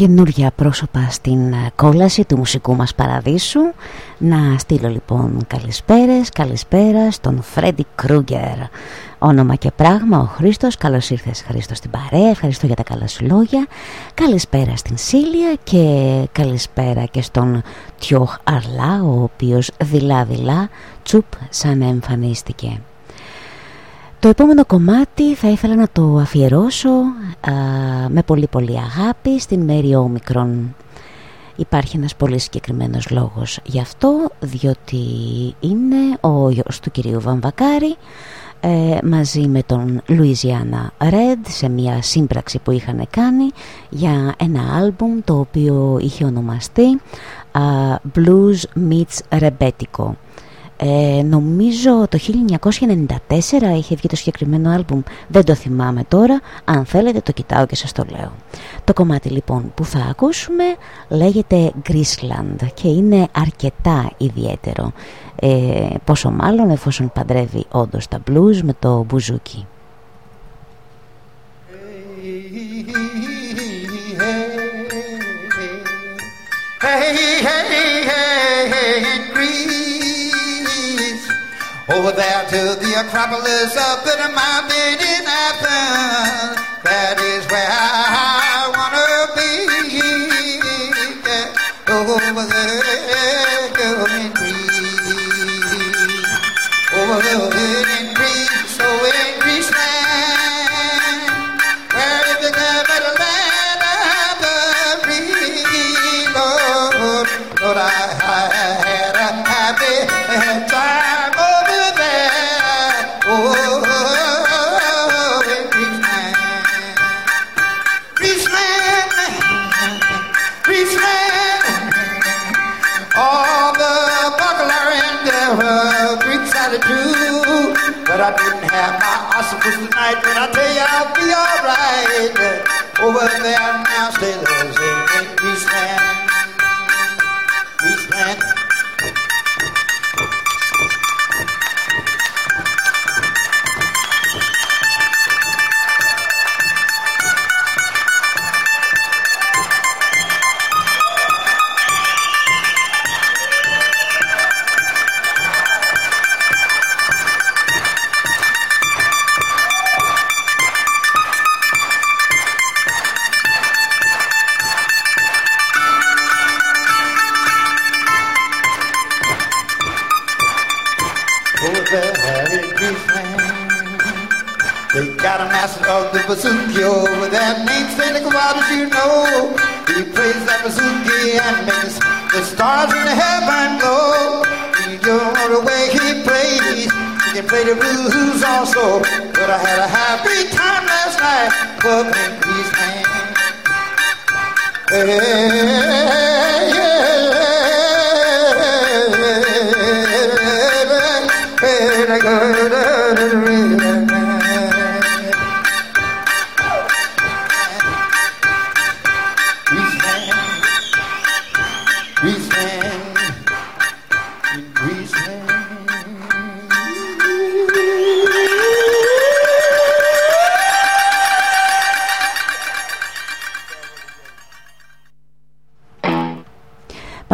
Καινούργια πρόσωπα στην ε, κόλαση του μουσικού μας παραδείσου. Να στείλω λοιπόν καλησπέρες καλησπέρα στον Φρέντι Κρούγκερ. Όνομα και πράγμα ο Χρήστος. Καλώς ήρθες Χρήστο στην παρέα. Ευχαριστώ για τα καλά σου λόγια. Καλησπέρα στην Σίλια και καλησπέρα και στον Τιόχ Αρλά ο οποίος δειλά δειλά τσουπ σαν εμφανίστηκε το επόμενο κομμάτι θα ήθελα να το αφιερώσω με πολύ πολύ αγάπη στην Μέρη Όμικρον. Υπάρχει ένας πολύ συγκεκριμένος λόγος γι' αυτό, διότι είναι ο γιος του κυρίου Βαμβακάρη ε, μαζί με τον Λουιζιάννα Ρέντ σε μια σύμπραξη που είχαν κάνει για ένα άλμπουμ το οποίο είχε ονομαστεί Blues Meets Rebetiko. Ε, νομίζω το 1994 είχε βγει το συγκεκριμένο άλμπουμ Δεν το θυμάμαι τώρα Αν θέλετε το κοιτάω και σας το λέω Το κομμάτι λοιπόν που θα ακούσουμε Λέγεται Grisland Και είναι αρκετά ιδιαίτερο ε, Πόσο μάλλον εφόσον παντρεύει όντως τα blues με το μπουζούκι hey, hey, hey, Over there to the Acropolis in the mountain in Athens. That is where I wanna be. Yeah. Over there, Greece. Over there in Greece, so in Greece land. Where is the of the I didn't have my ossifus tonight, but I tell you I'll be alright. Over there now, sailors in, in Greaseland. Of the bazooki over that Name St. Nicodemus, you know. He plays that bazooki and makes the stars in the heaven glow. You know the way he plays. He can play the blues also. But I had a happy time last night. Club in yeah, hey,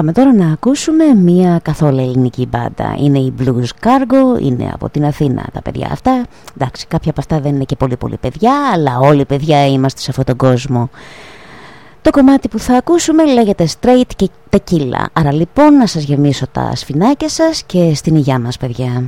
Πάμε τώρα να ακούσουμε μια καθόλου ελληνική μπάντα. Είναι η Blues Cargo, είναι από την Αθήνα τα παιδιά αυτά. Εντάξει, κάποια από αυτά δεν είναι και πολύ πολύ παιδιά, αλλά όλοι παιδιά είμαστε σε αυτόν τον κόσμο. Το κομμάτι που θα ακούσουμε λέγεται Straight και Tequila. Άρα λοιπόν να σας γεμίσω τα σφινάκια σας και στην υγειά μας παιδιά.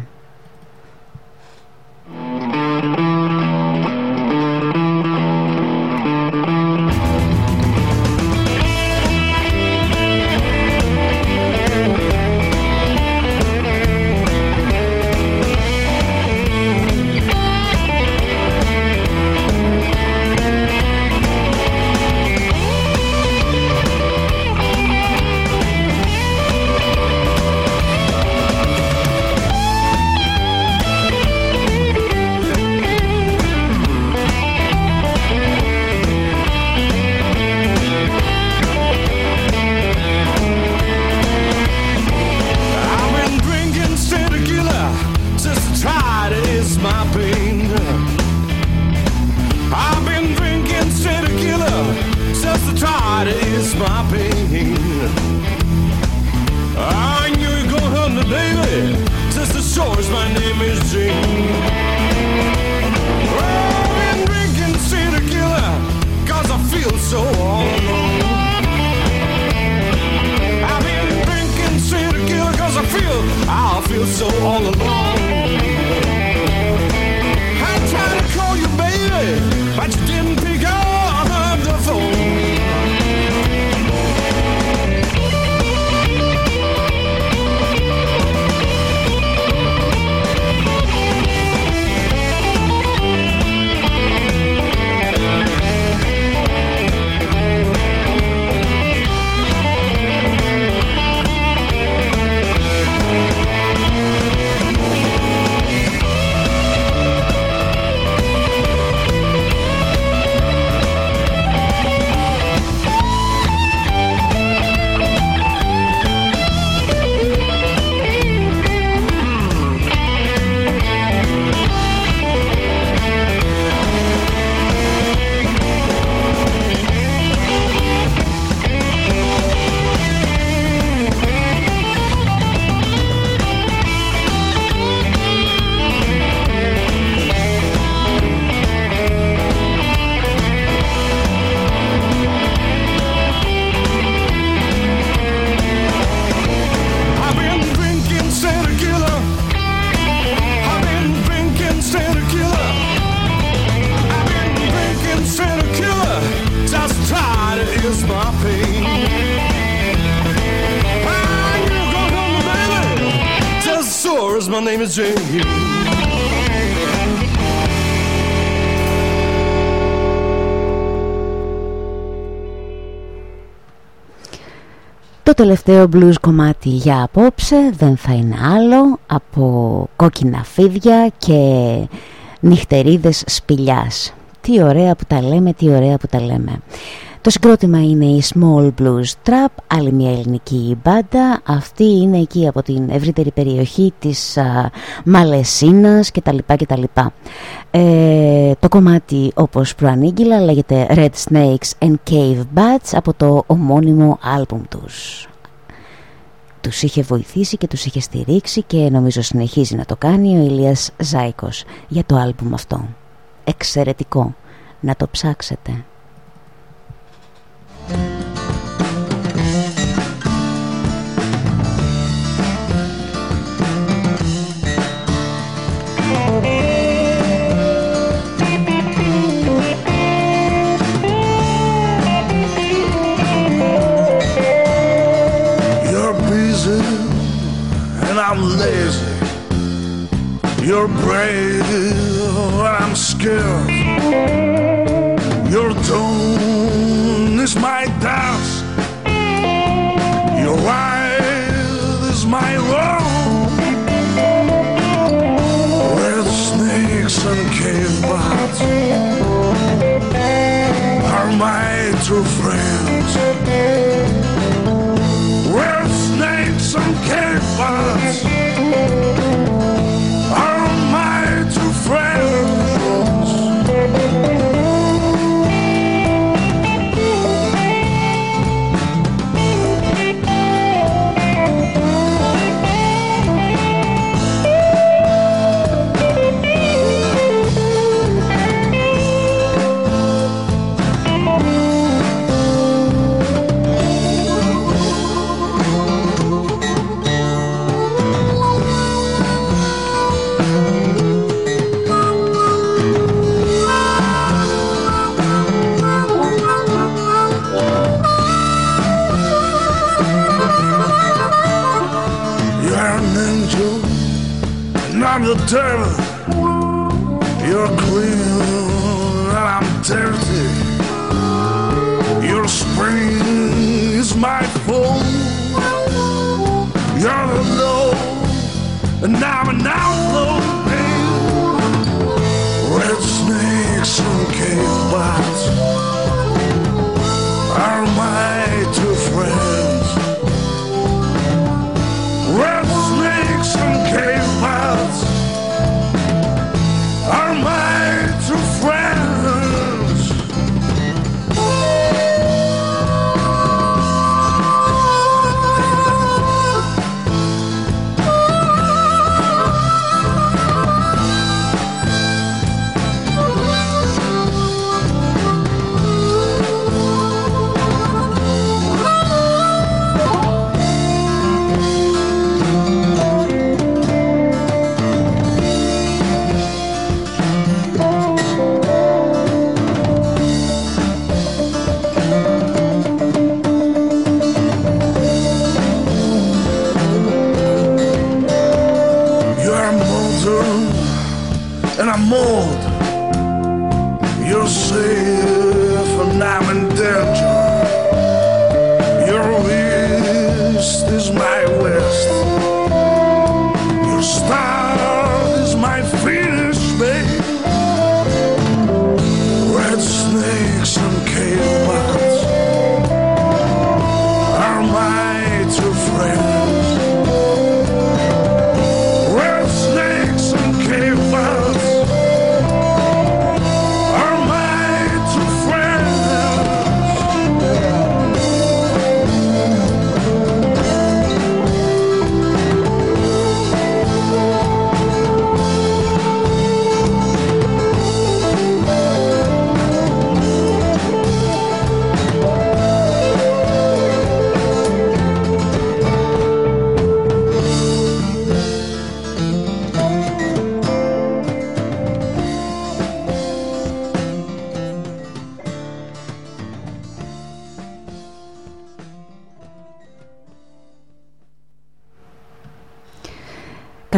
Τελευταίο blues κομμάτι για απόψε δεν θα είναι άλλο από κόκκινα φίδια και νυχτερίδες σπηλιάς. Τι ωραία που τα λέμε, τι ωραία που τα λέμε. Το συγκρότημα είναι η Small Blues Trap, άλλη μια ελληνική μπάντα. Αυτή είναι εκεί από την ευρύτερη περιοχή της α, Μαλεσίνας κτλ. κτλ. Ε, το κομμάτι όπως προανήγγυλα λέγεται Red Snakes and Cave Bats από το ομώνυμο άλμπουμ τους. Τους είχε βοηθήσει και τους είχε στηρίξει και νομίζω συνεχίζει να το κάνει ο Ηλίας Ζάικος για το άλμπουμ αυτό. Εξαιρετικό. Να το ψάξετε. Brave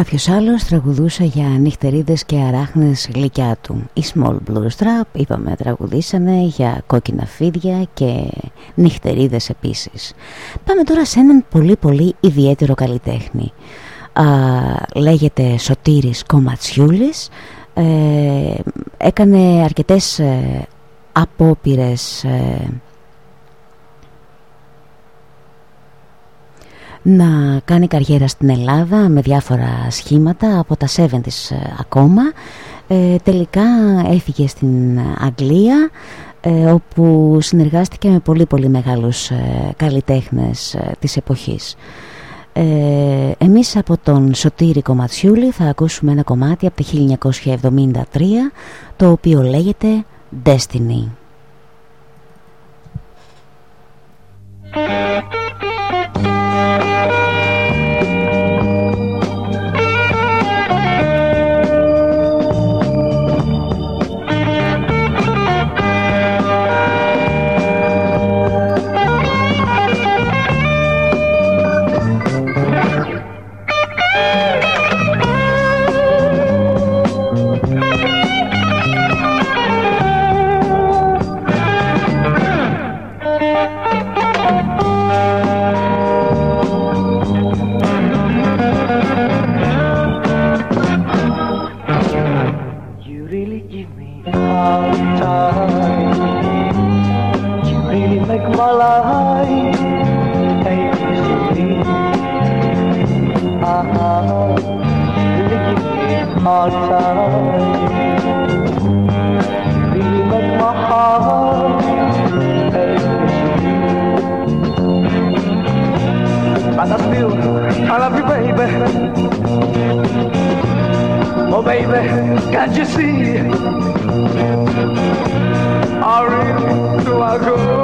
Κάποιος άλλος τραγουδούσε για νυχτερίδες και αράχνες γλυκιά του. Οι Small Blue Strap, είπαμε, τραγουδήσανε για κόκκινα φίδια και νυχτερίδες επίσης. Πάμε τώρα σε έναν πολύ πολύ ιδιαίτερο καλλιτέχνη. Α, λέγεται Σωτήρης Κομματσιούλης. Ε, έκανε αρκετές ε, απόπειρες ε, να κάνει καριέρα στην Ελλάδα με διάφορα σχήματα από τα 70's ακόμα. Ε, τελικά έφυγε στην Αγγλία ε, όπου συνεργάστηκε με πολύ πολύ μεγάλους ε, καλλιτέχνες ε, της εποχής. Ε, εμείς από τον Σωτήρη Κομματσιούλη θα ακούσουμε ένα κομμάτι από το 1973 το οποίο λέγεται Destiny can't you see? Really do I go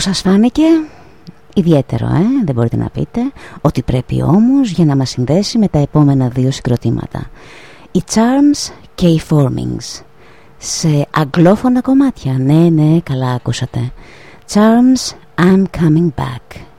Πώς σας φάνηκε ιδιαίτερο ε; δεν μπορείτε να πείτε ότι πρέπει όμως για να μας συνδέσει με τα επόμενα δύο συγκροτήματα. Οι Charms και οι Formings. Σε αγγλόφωνα κομμάτια. Ναι ναι καλά ακούσατε. Charms I'm coming back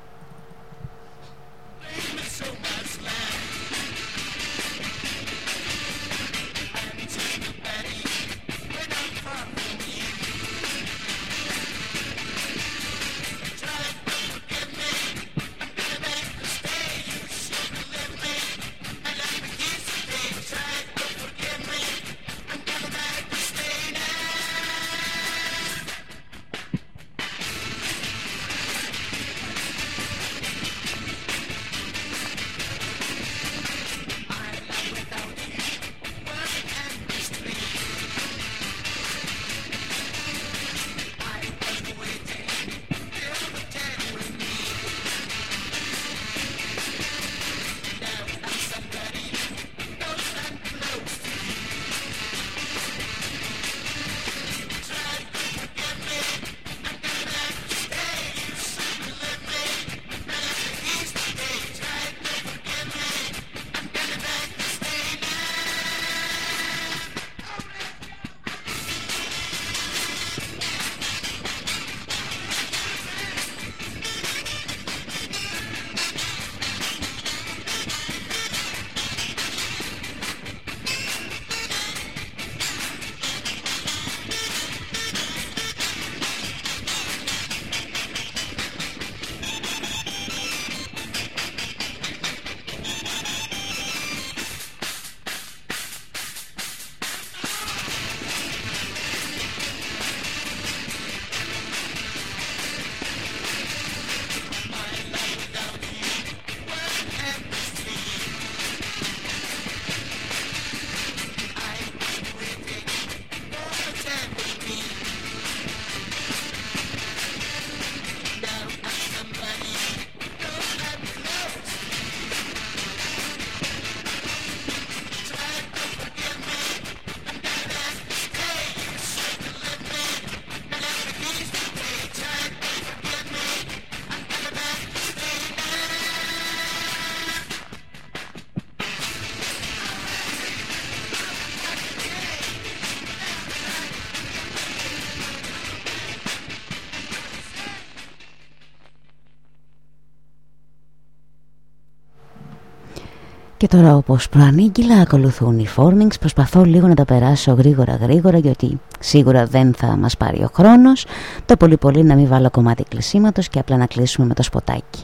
τώρα όπως προανήγγυλα ακολουθούν οι formings Προσπαθώ λίγο να τα περάσω γρήγορα γρήγορα Γιατί σίγουρα δεν θα μας πάρει ο χρόνος. Το πολύ πολύ να μην βάλω κομμάτι κλεισίματος Και απλά να κλείσουμε με το σποτάκι.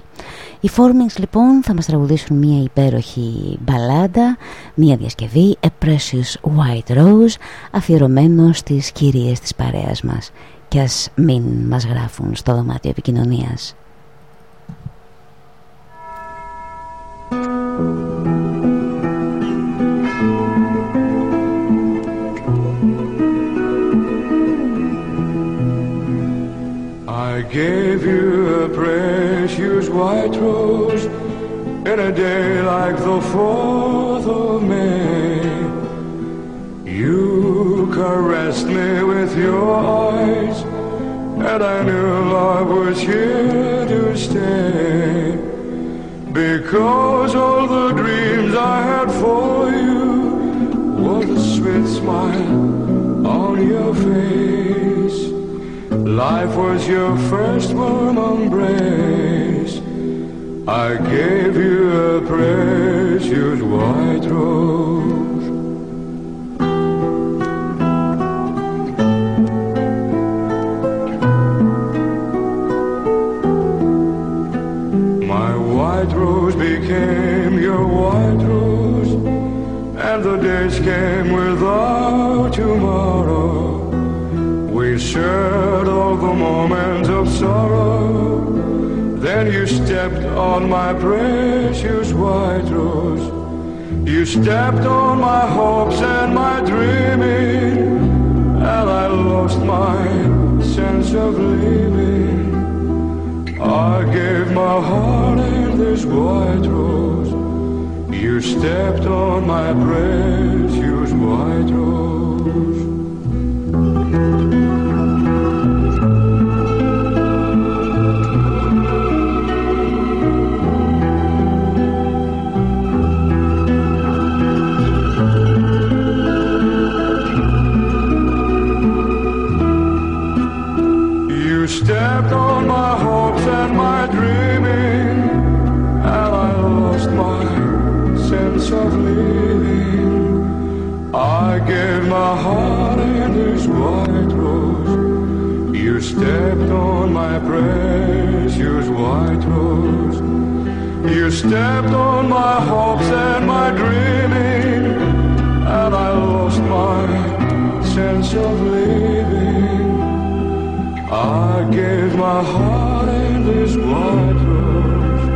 Οι formings λοιπόν θα μας τραγουδήσουν μια υπέροχη μπαλάντα Μια διασκευή A Precious White Rose Αφιερωμένος στις κυρίες της παρέας μας. Και ας μην μας γράφουν στο δωμάτιο επικοινωνίας. I gave you a precious white rose in a day like the 4th of May. You caressed me with your eyes, and I knew love was here to stay. Because all the dreams I had for you was a sweet smile on your face. Life was your first warm embrace. I gave you a precious white rose. My white rose became your white rose, and the days came without tomorrow. We shared all the moments of sorrow. Then you stepped on my precious white rose. You stepped on my hopes and my dreaming, and I lost my sense of living. I gave my heart in this white rose. You stepped on my precious white rose. Stepped on my hopes and my dreaming, and I lost my sense of living. I gave my heart in this white rose. You stepped on my precious white rose. You stepped on my hopes and my dreaming, and I lost my sense of living. I gave my heart in this white rose.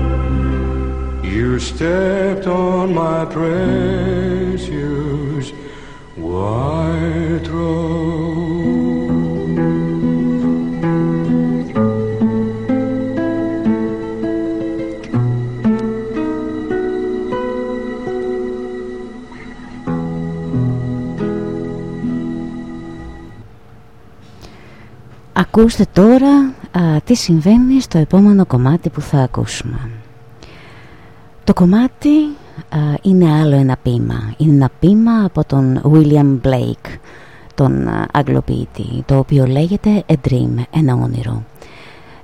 You stepped on my precious white rose. Ακούστε τώρα α, τι συμβαίνει στο επόμενο κομμάτι που θα ακούσουμε. Το κομμάτι α, είναι άλλο ένα ποίημα. Είναι ένα ποίημα από τον William Blake, τον α, αγγλοποιητή, το οποίο λέγεται A Dream, ένα όνειρο.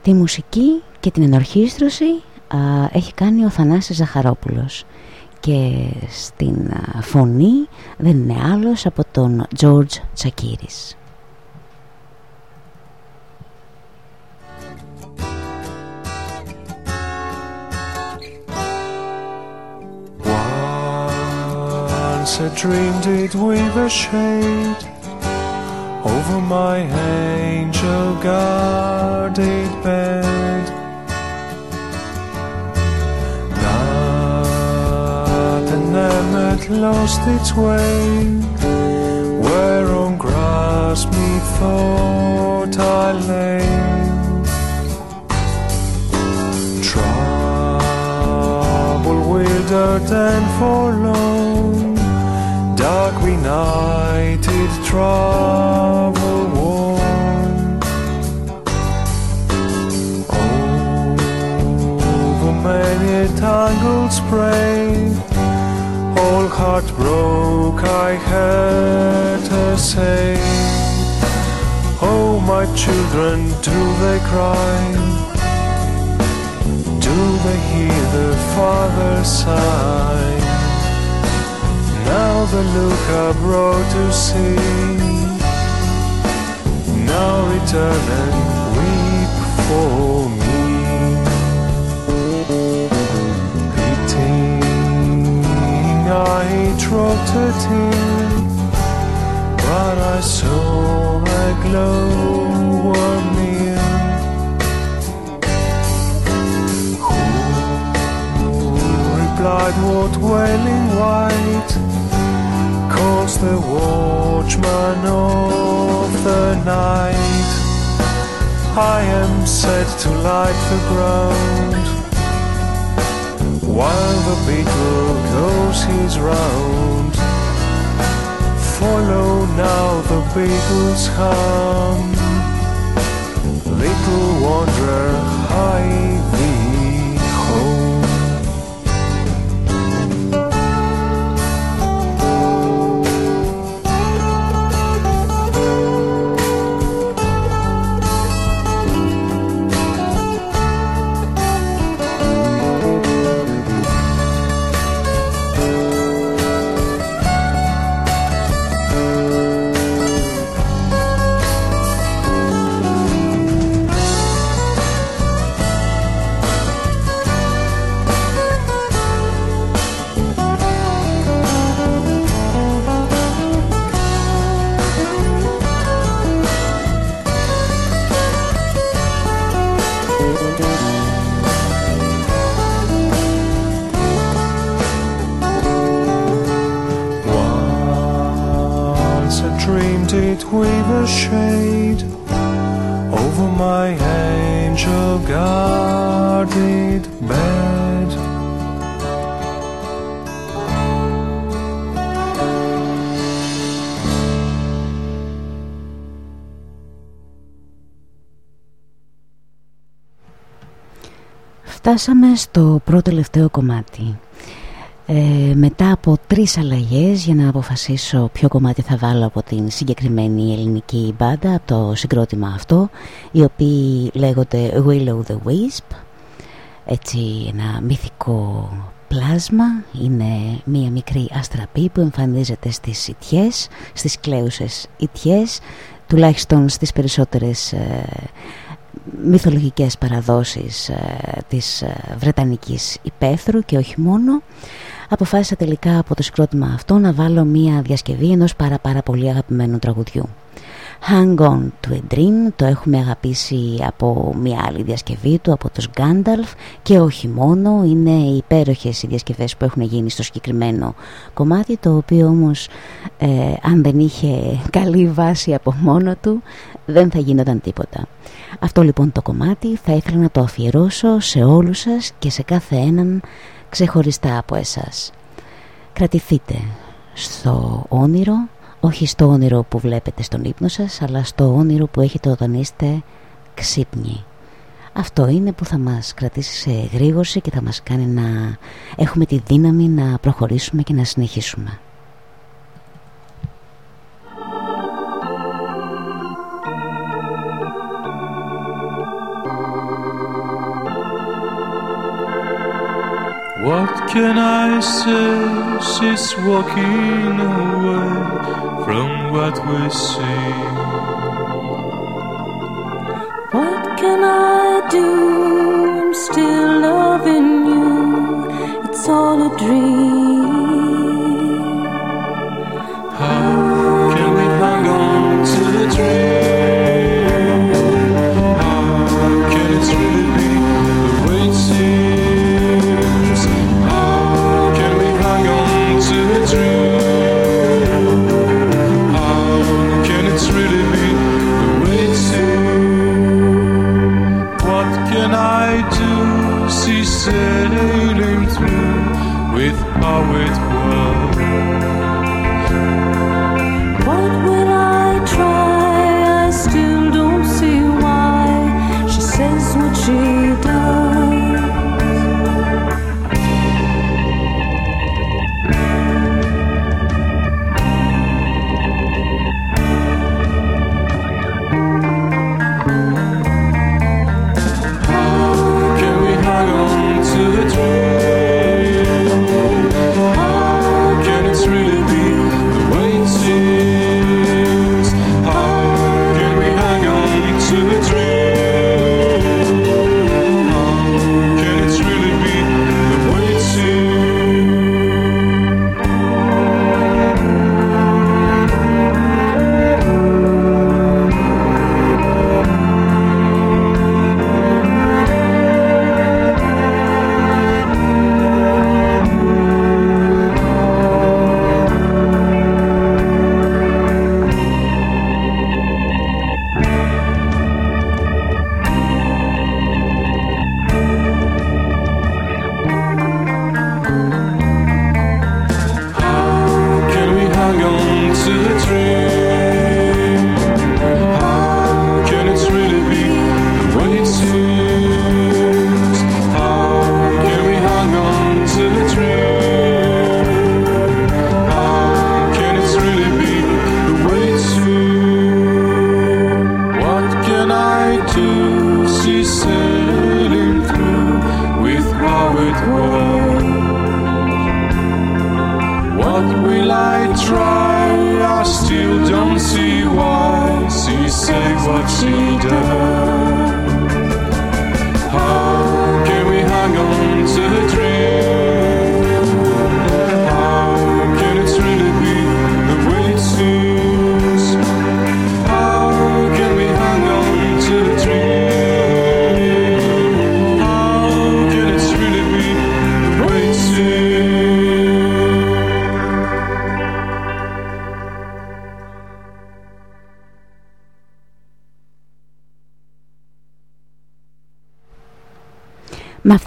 Τη μουσική και την ενορχίστρωση α, έχει κάνει ο Θανάσης Ζαχαρόπουλος και στην α, φωνή δεν είναι άλλος από τον George Τσακύρης. I dreamed it with a shade over my angel guarded bed. That nemet lost its way, where on grass methought I lay. Trouble withered and forlorn, benighted, travel worn. Over many tangled spray, all heart broke, I heard her say, Oh, my children, do they cry? Do they hear their father sigh? Now the look I brought to see. Now return and weep for me. Pitying I a tear, but I saw a glow warm near. replied what wailing white calls the watchman of the night. I am set to light the ground while the beetle goes his round. Follow now the beetle's hum, little wanderer, hie thee Φτάσαμε στο πρώτο τελευταίο κομμάτι. Ε, μετά από τρεις αλλαγές για να αποφασίσω ποιο κομμάτι θα βάλω από την συγκεκριμένη ελληνική μπάντα από το συγκρότημα αυτό οι οποίοι λέγονται Willow the Wisp έτσι ένα μυθικό πλάσμα είναι μία μικρή αστραπή που εμφανίζεται στις ιτιές στις κλαίουσες ιτιές τουλάχιστον στις περισσότερες ε, μυθολογικές παραδόσεις ε, της ε, Βρετανικής υπαίθρου και όχι μόνο. Αποφάσισα τελικά από το συγκρότημα αυτό να βάλω μία διασκευή ενός πάρα πάρα πολύ αγαπημένου τραγουδιού Hang On to a Dream το έχουμε αγαπήσει από μια άλλη διασκευή του από τους Gandalf και όχι μόνο είναι οι υπέροχες οι διασκευές που έχουν γίνει στο συγκεκριμένο κομμάτι το οποίο όμως ε, αν δεν είχε καλή βάση από μόνο του δεν θα γίνονταν τίποτα. Αυτό λοιπόν το κομμάτι θα ήθελα να το αφιερώσω σε όλους σας και σε κάθε έναν ξεχωριστά από εσάς. Κρατηθείτε στο όνειρο όχι στο όνειρο που βλέπετε στον ύπνο σας αλλά στο όνειρο που έχετε όταν είστε ξύπνοι αυτό είναι που θα μας κρατήσει σε γρήγορση και θα μας κάνει να έχουμε τη δύναμη να προχωρήσουμε και να συνεχίσουμε What can I say? She's walking away from what we see. What can I do? I'm still loving you. It's all a dream.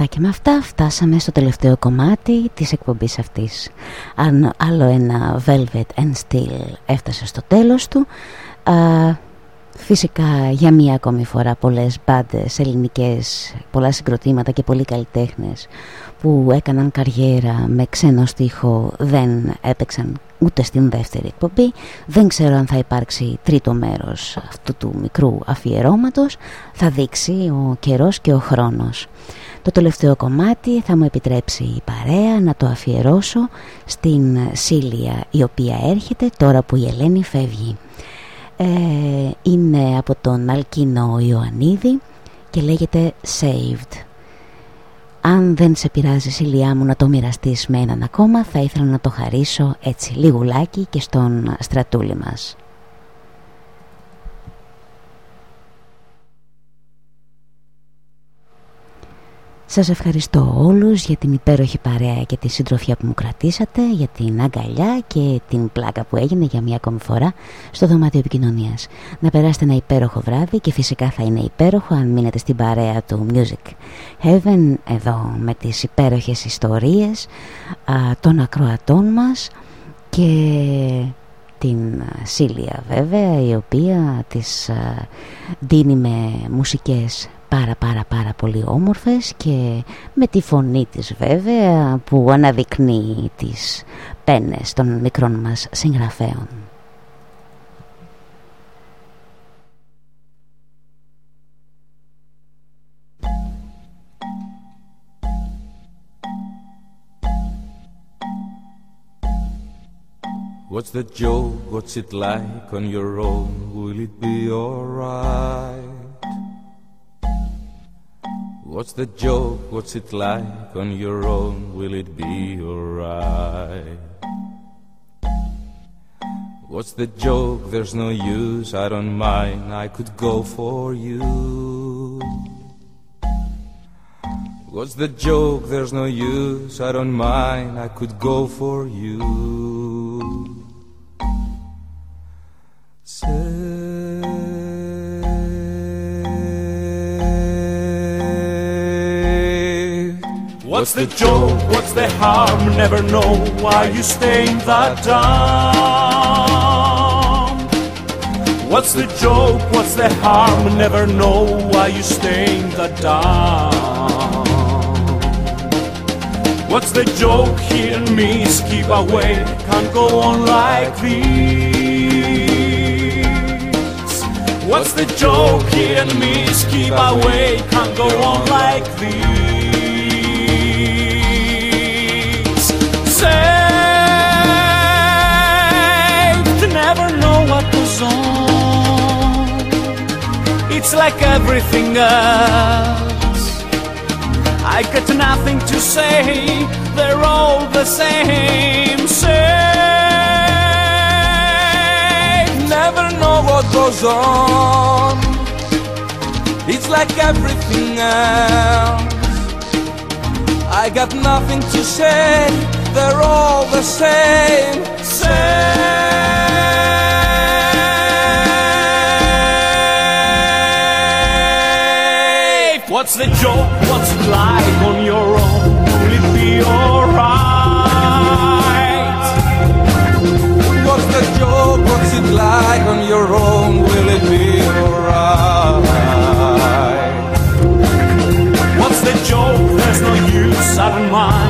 Αυτά και με αυτά φτάσαμε στο τελευταίο κομμάτι της εκπομπής αυτής. Αν άλλο ένα Velvet and Steel έφτασε στο τέλος του, α, φυσικά για μία ακόμη φορά πολλές μπάντες ελληνικές, πολλά συγκροτήματα και πολλοί καλλιτέχνες που έκαναν καριέρα με ξένο στίχο δεν έπαιξαν ούτε στην δεύτερη εκπομπή. Δεν ξέρω αν θα υπάρξει τρίτο μέρος αυτού του μικρού αφιερώματος. Θα δείξει ο καιρός και ο χρόνος. Το τελευταίο κομμάτι θα μου επιτρέψει η παρέα να το αφιερώσω στην Σίλια η οποία έρχεται τώρα που η Ελένη φεύγει. Ε, είναι από τον Αλκίνο Ιωαννίδη και λέγεται Saved. Αν δεν σε πειράζει Σίλια μου να το μοιραστείς με έναν ακόμα θα ήθελα να το χαρίσω έτσι λιγουλάκι και στον στρατούλη μας. Σας ευχαριστώ όλους για την υπέροχη παρέα και τη συντροφιά που μου κρατήσατε, για την αγκαλιά και την πλάκα που έγινε για μια ακόμη φορά στο δωμάτιο επικοινωνίας. Να περάσετε ένα υπέροχο βράδυ και φυσικά θα είναι υπέροχο αν μείνετε στην παρέα του Music Heaven εδώ με τις υπέροχες ιστορίες α, των ακροατών μας και την Σίλια βέβαια η οποία τις α, δίνει με μουσικές πάρα πάρα πάρα πολύ όμορφες και με τη φωνή της βέβαια που αναδεικνύει τις πένες των μικρών μας συγγραφέων. What's the joke? What's it like on your own? Will it be alright? What's the joke? What's it like on your own? Will it be alright? What's the joke? There's no use, I don't mind, I could go for you. What's the joke? There's no use, I don't mind, I could go for you. Say, What's the joke? What's the harm? Never know why you staying that dumb. What's the joke? What's the harm? Never know why you staying that dumb. What's the joke? He and me, keep away. Can't go on like this. What's the joke? He and me, keep away. Can't go on like this. Saved, never know what goes on. It's like everything else. I got nothing to say, they're all the same. Saved, never know what goes on. It's like everything else. I got nothing to say, they're all the same. Saved. What's the joke? What's it like on your own? Will it be alright? What's the joke? What's it like on your own? Will it be alright? What's the joke? There's no use, I don't mind,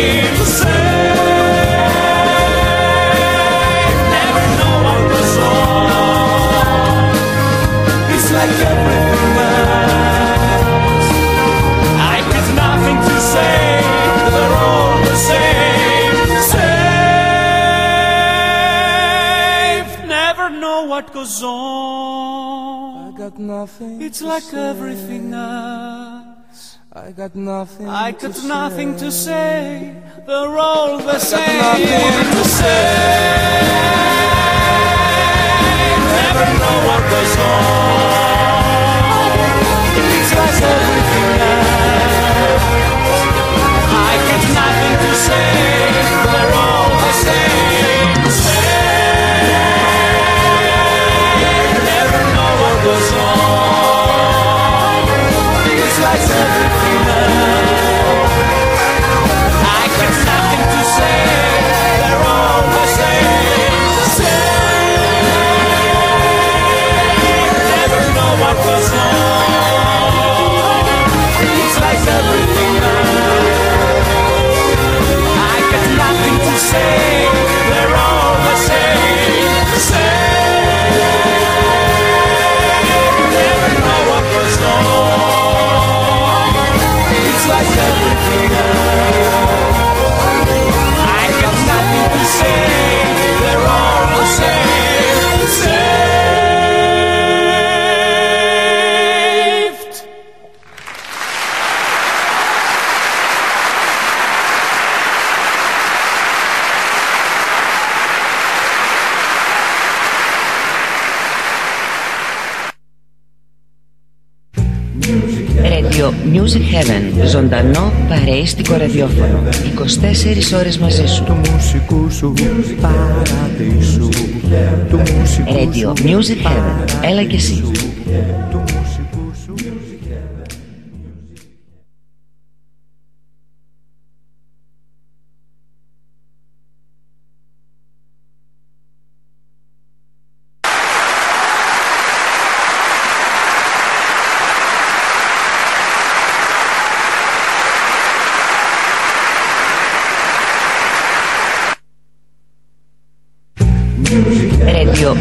goes on. I got nothing. It's to like say. everything else. I got nothing. I to got say. nothing to say. They're all the got same. nothing to say. Never know what goes on. It's like everything else. I got nothing to say. Heaven. Ζωντανό παρεΐστικο ραδιόφωνο. 24 ώρες μαζί σου. του μουσικού σου παραδείσου του μουσικού Radio σου Music Heaven. Έλα και εσύ.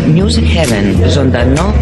Music Heaven. Ζωντανό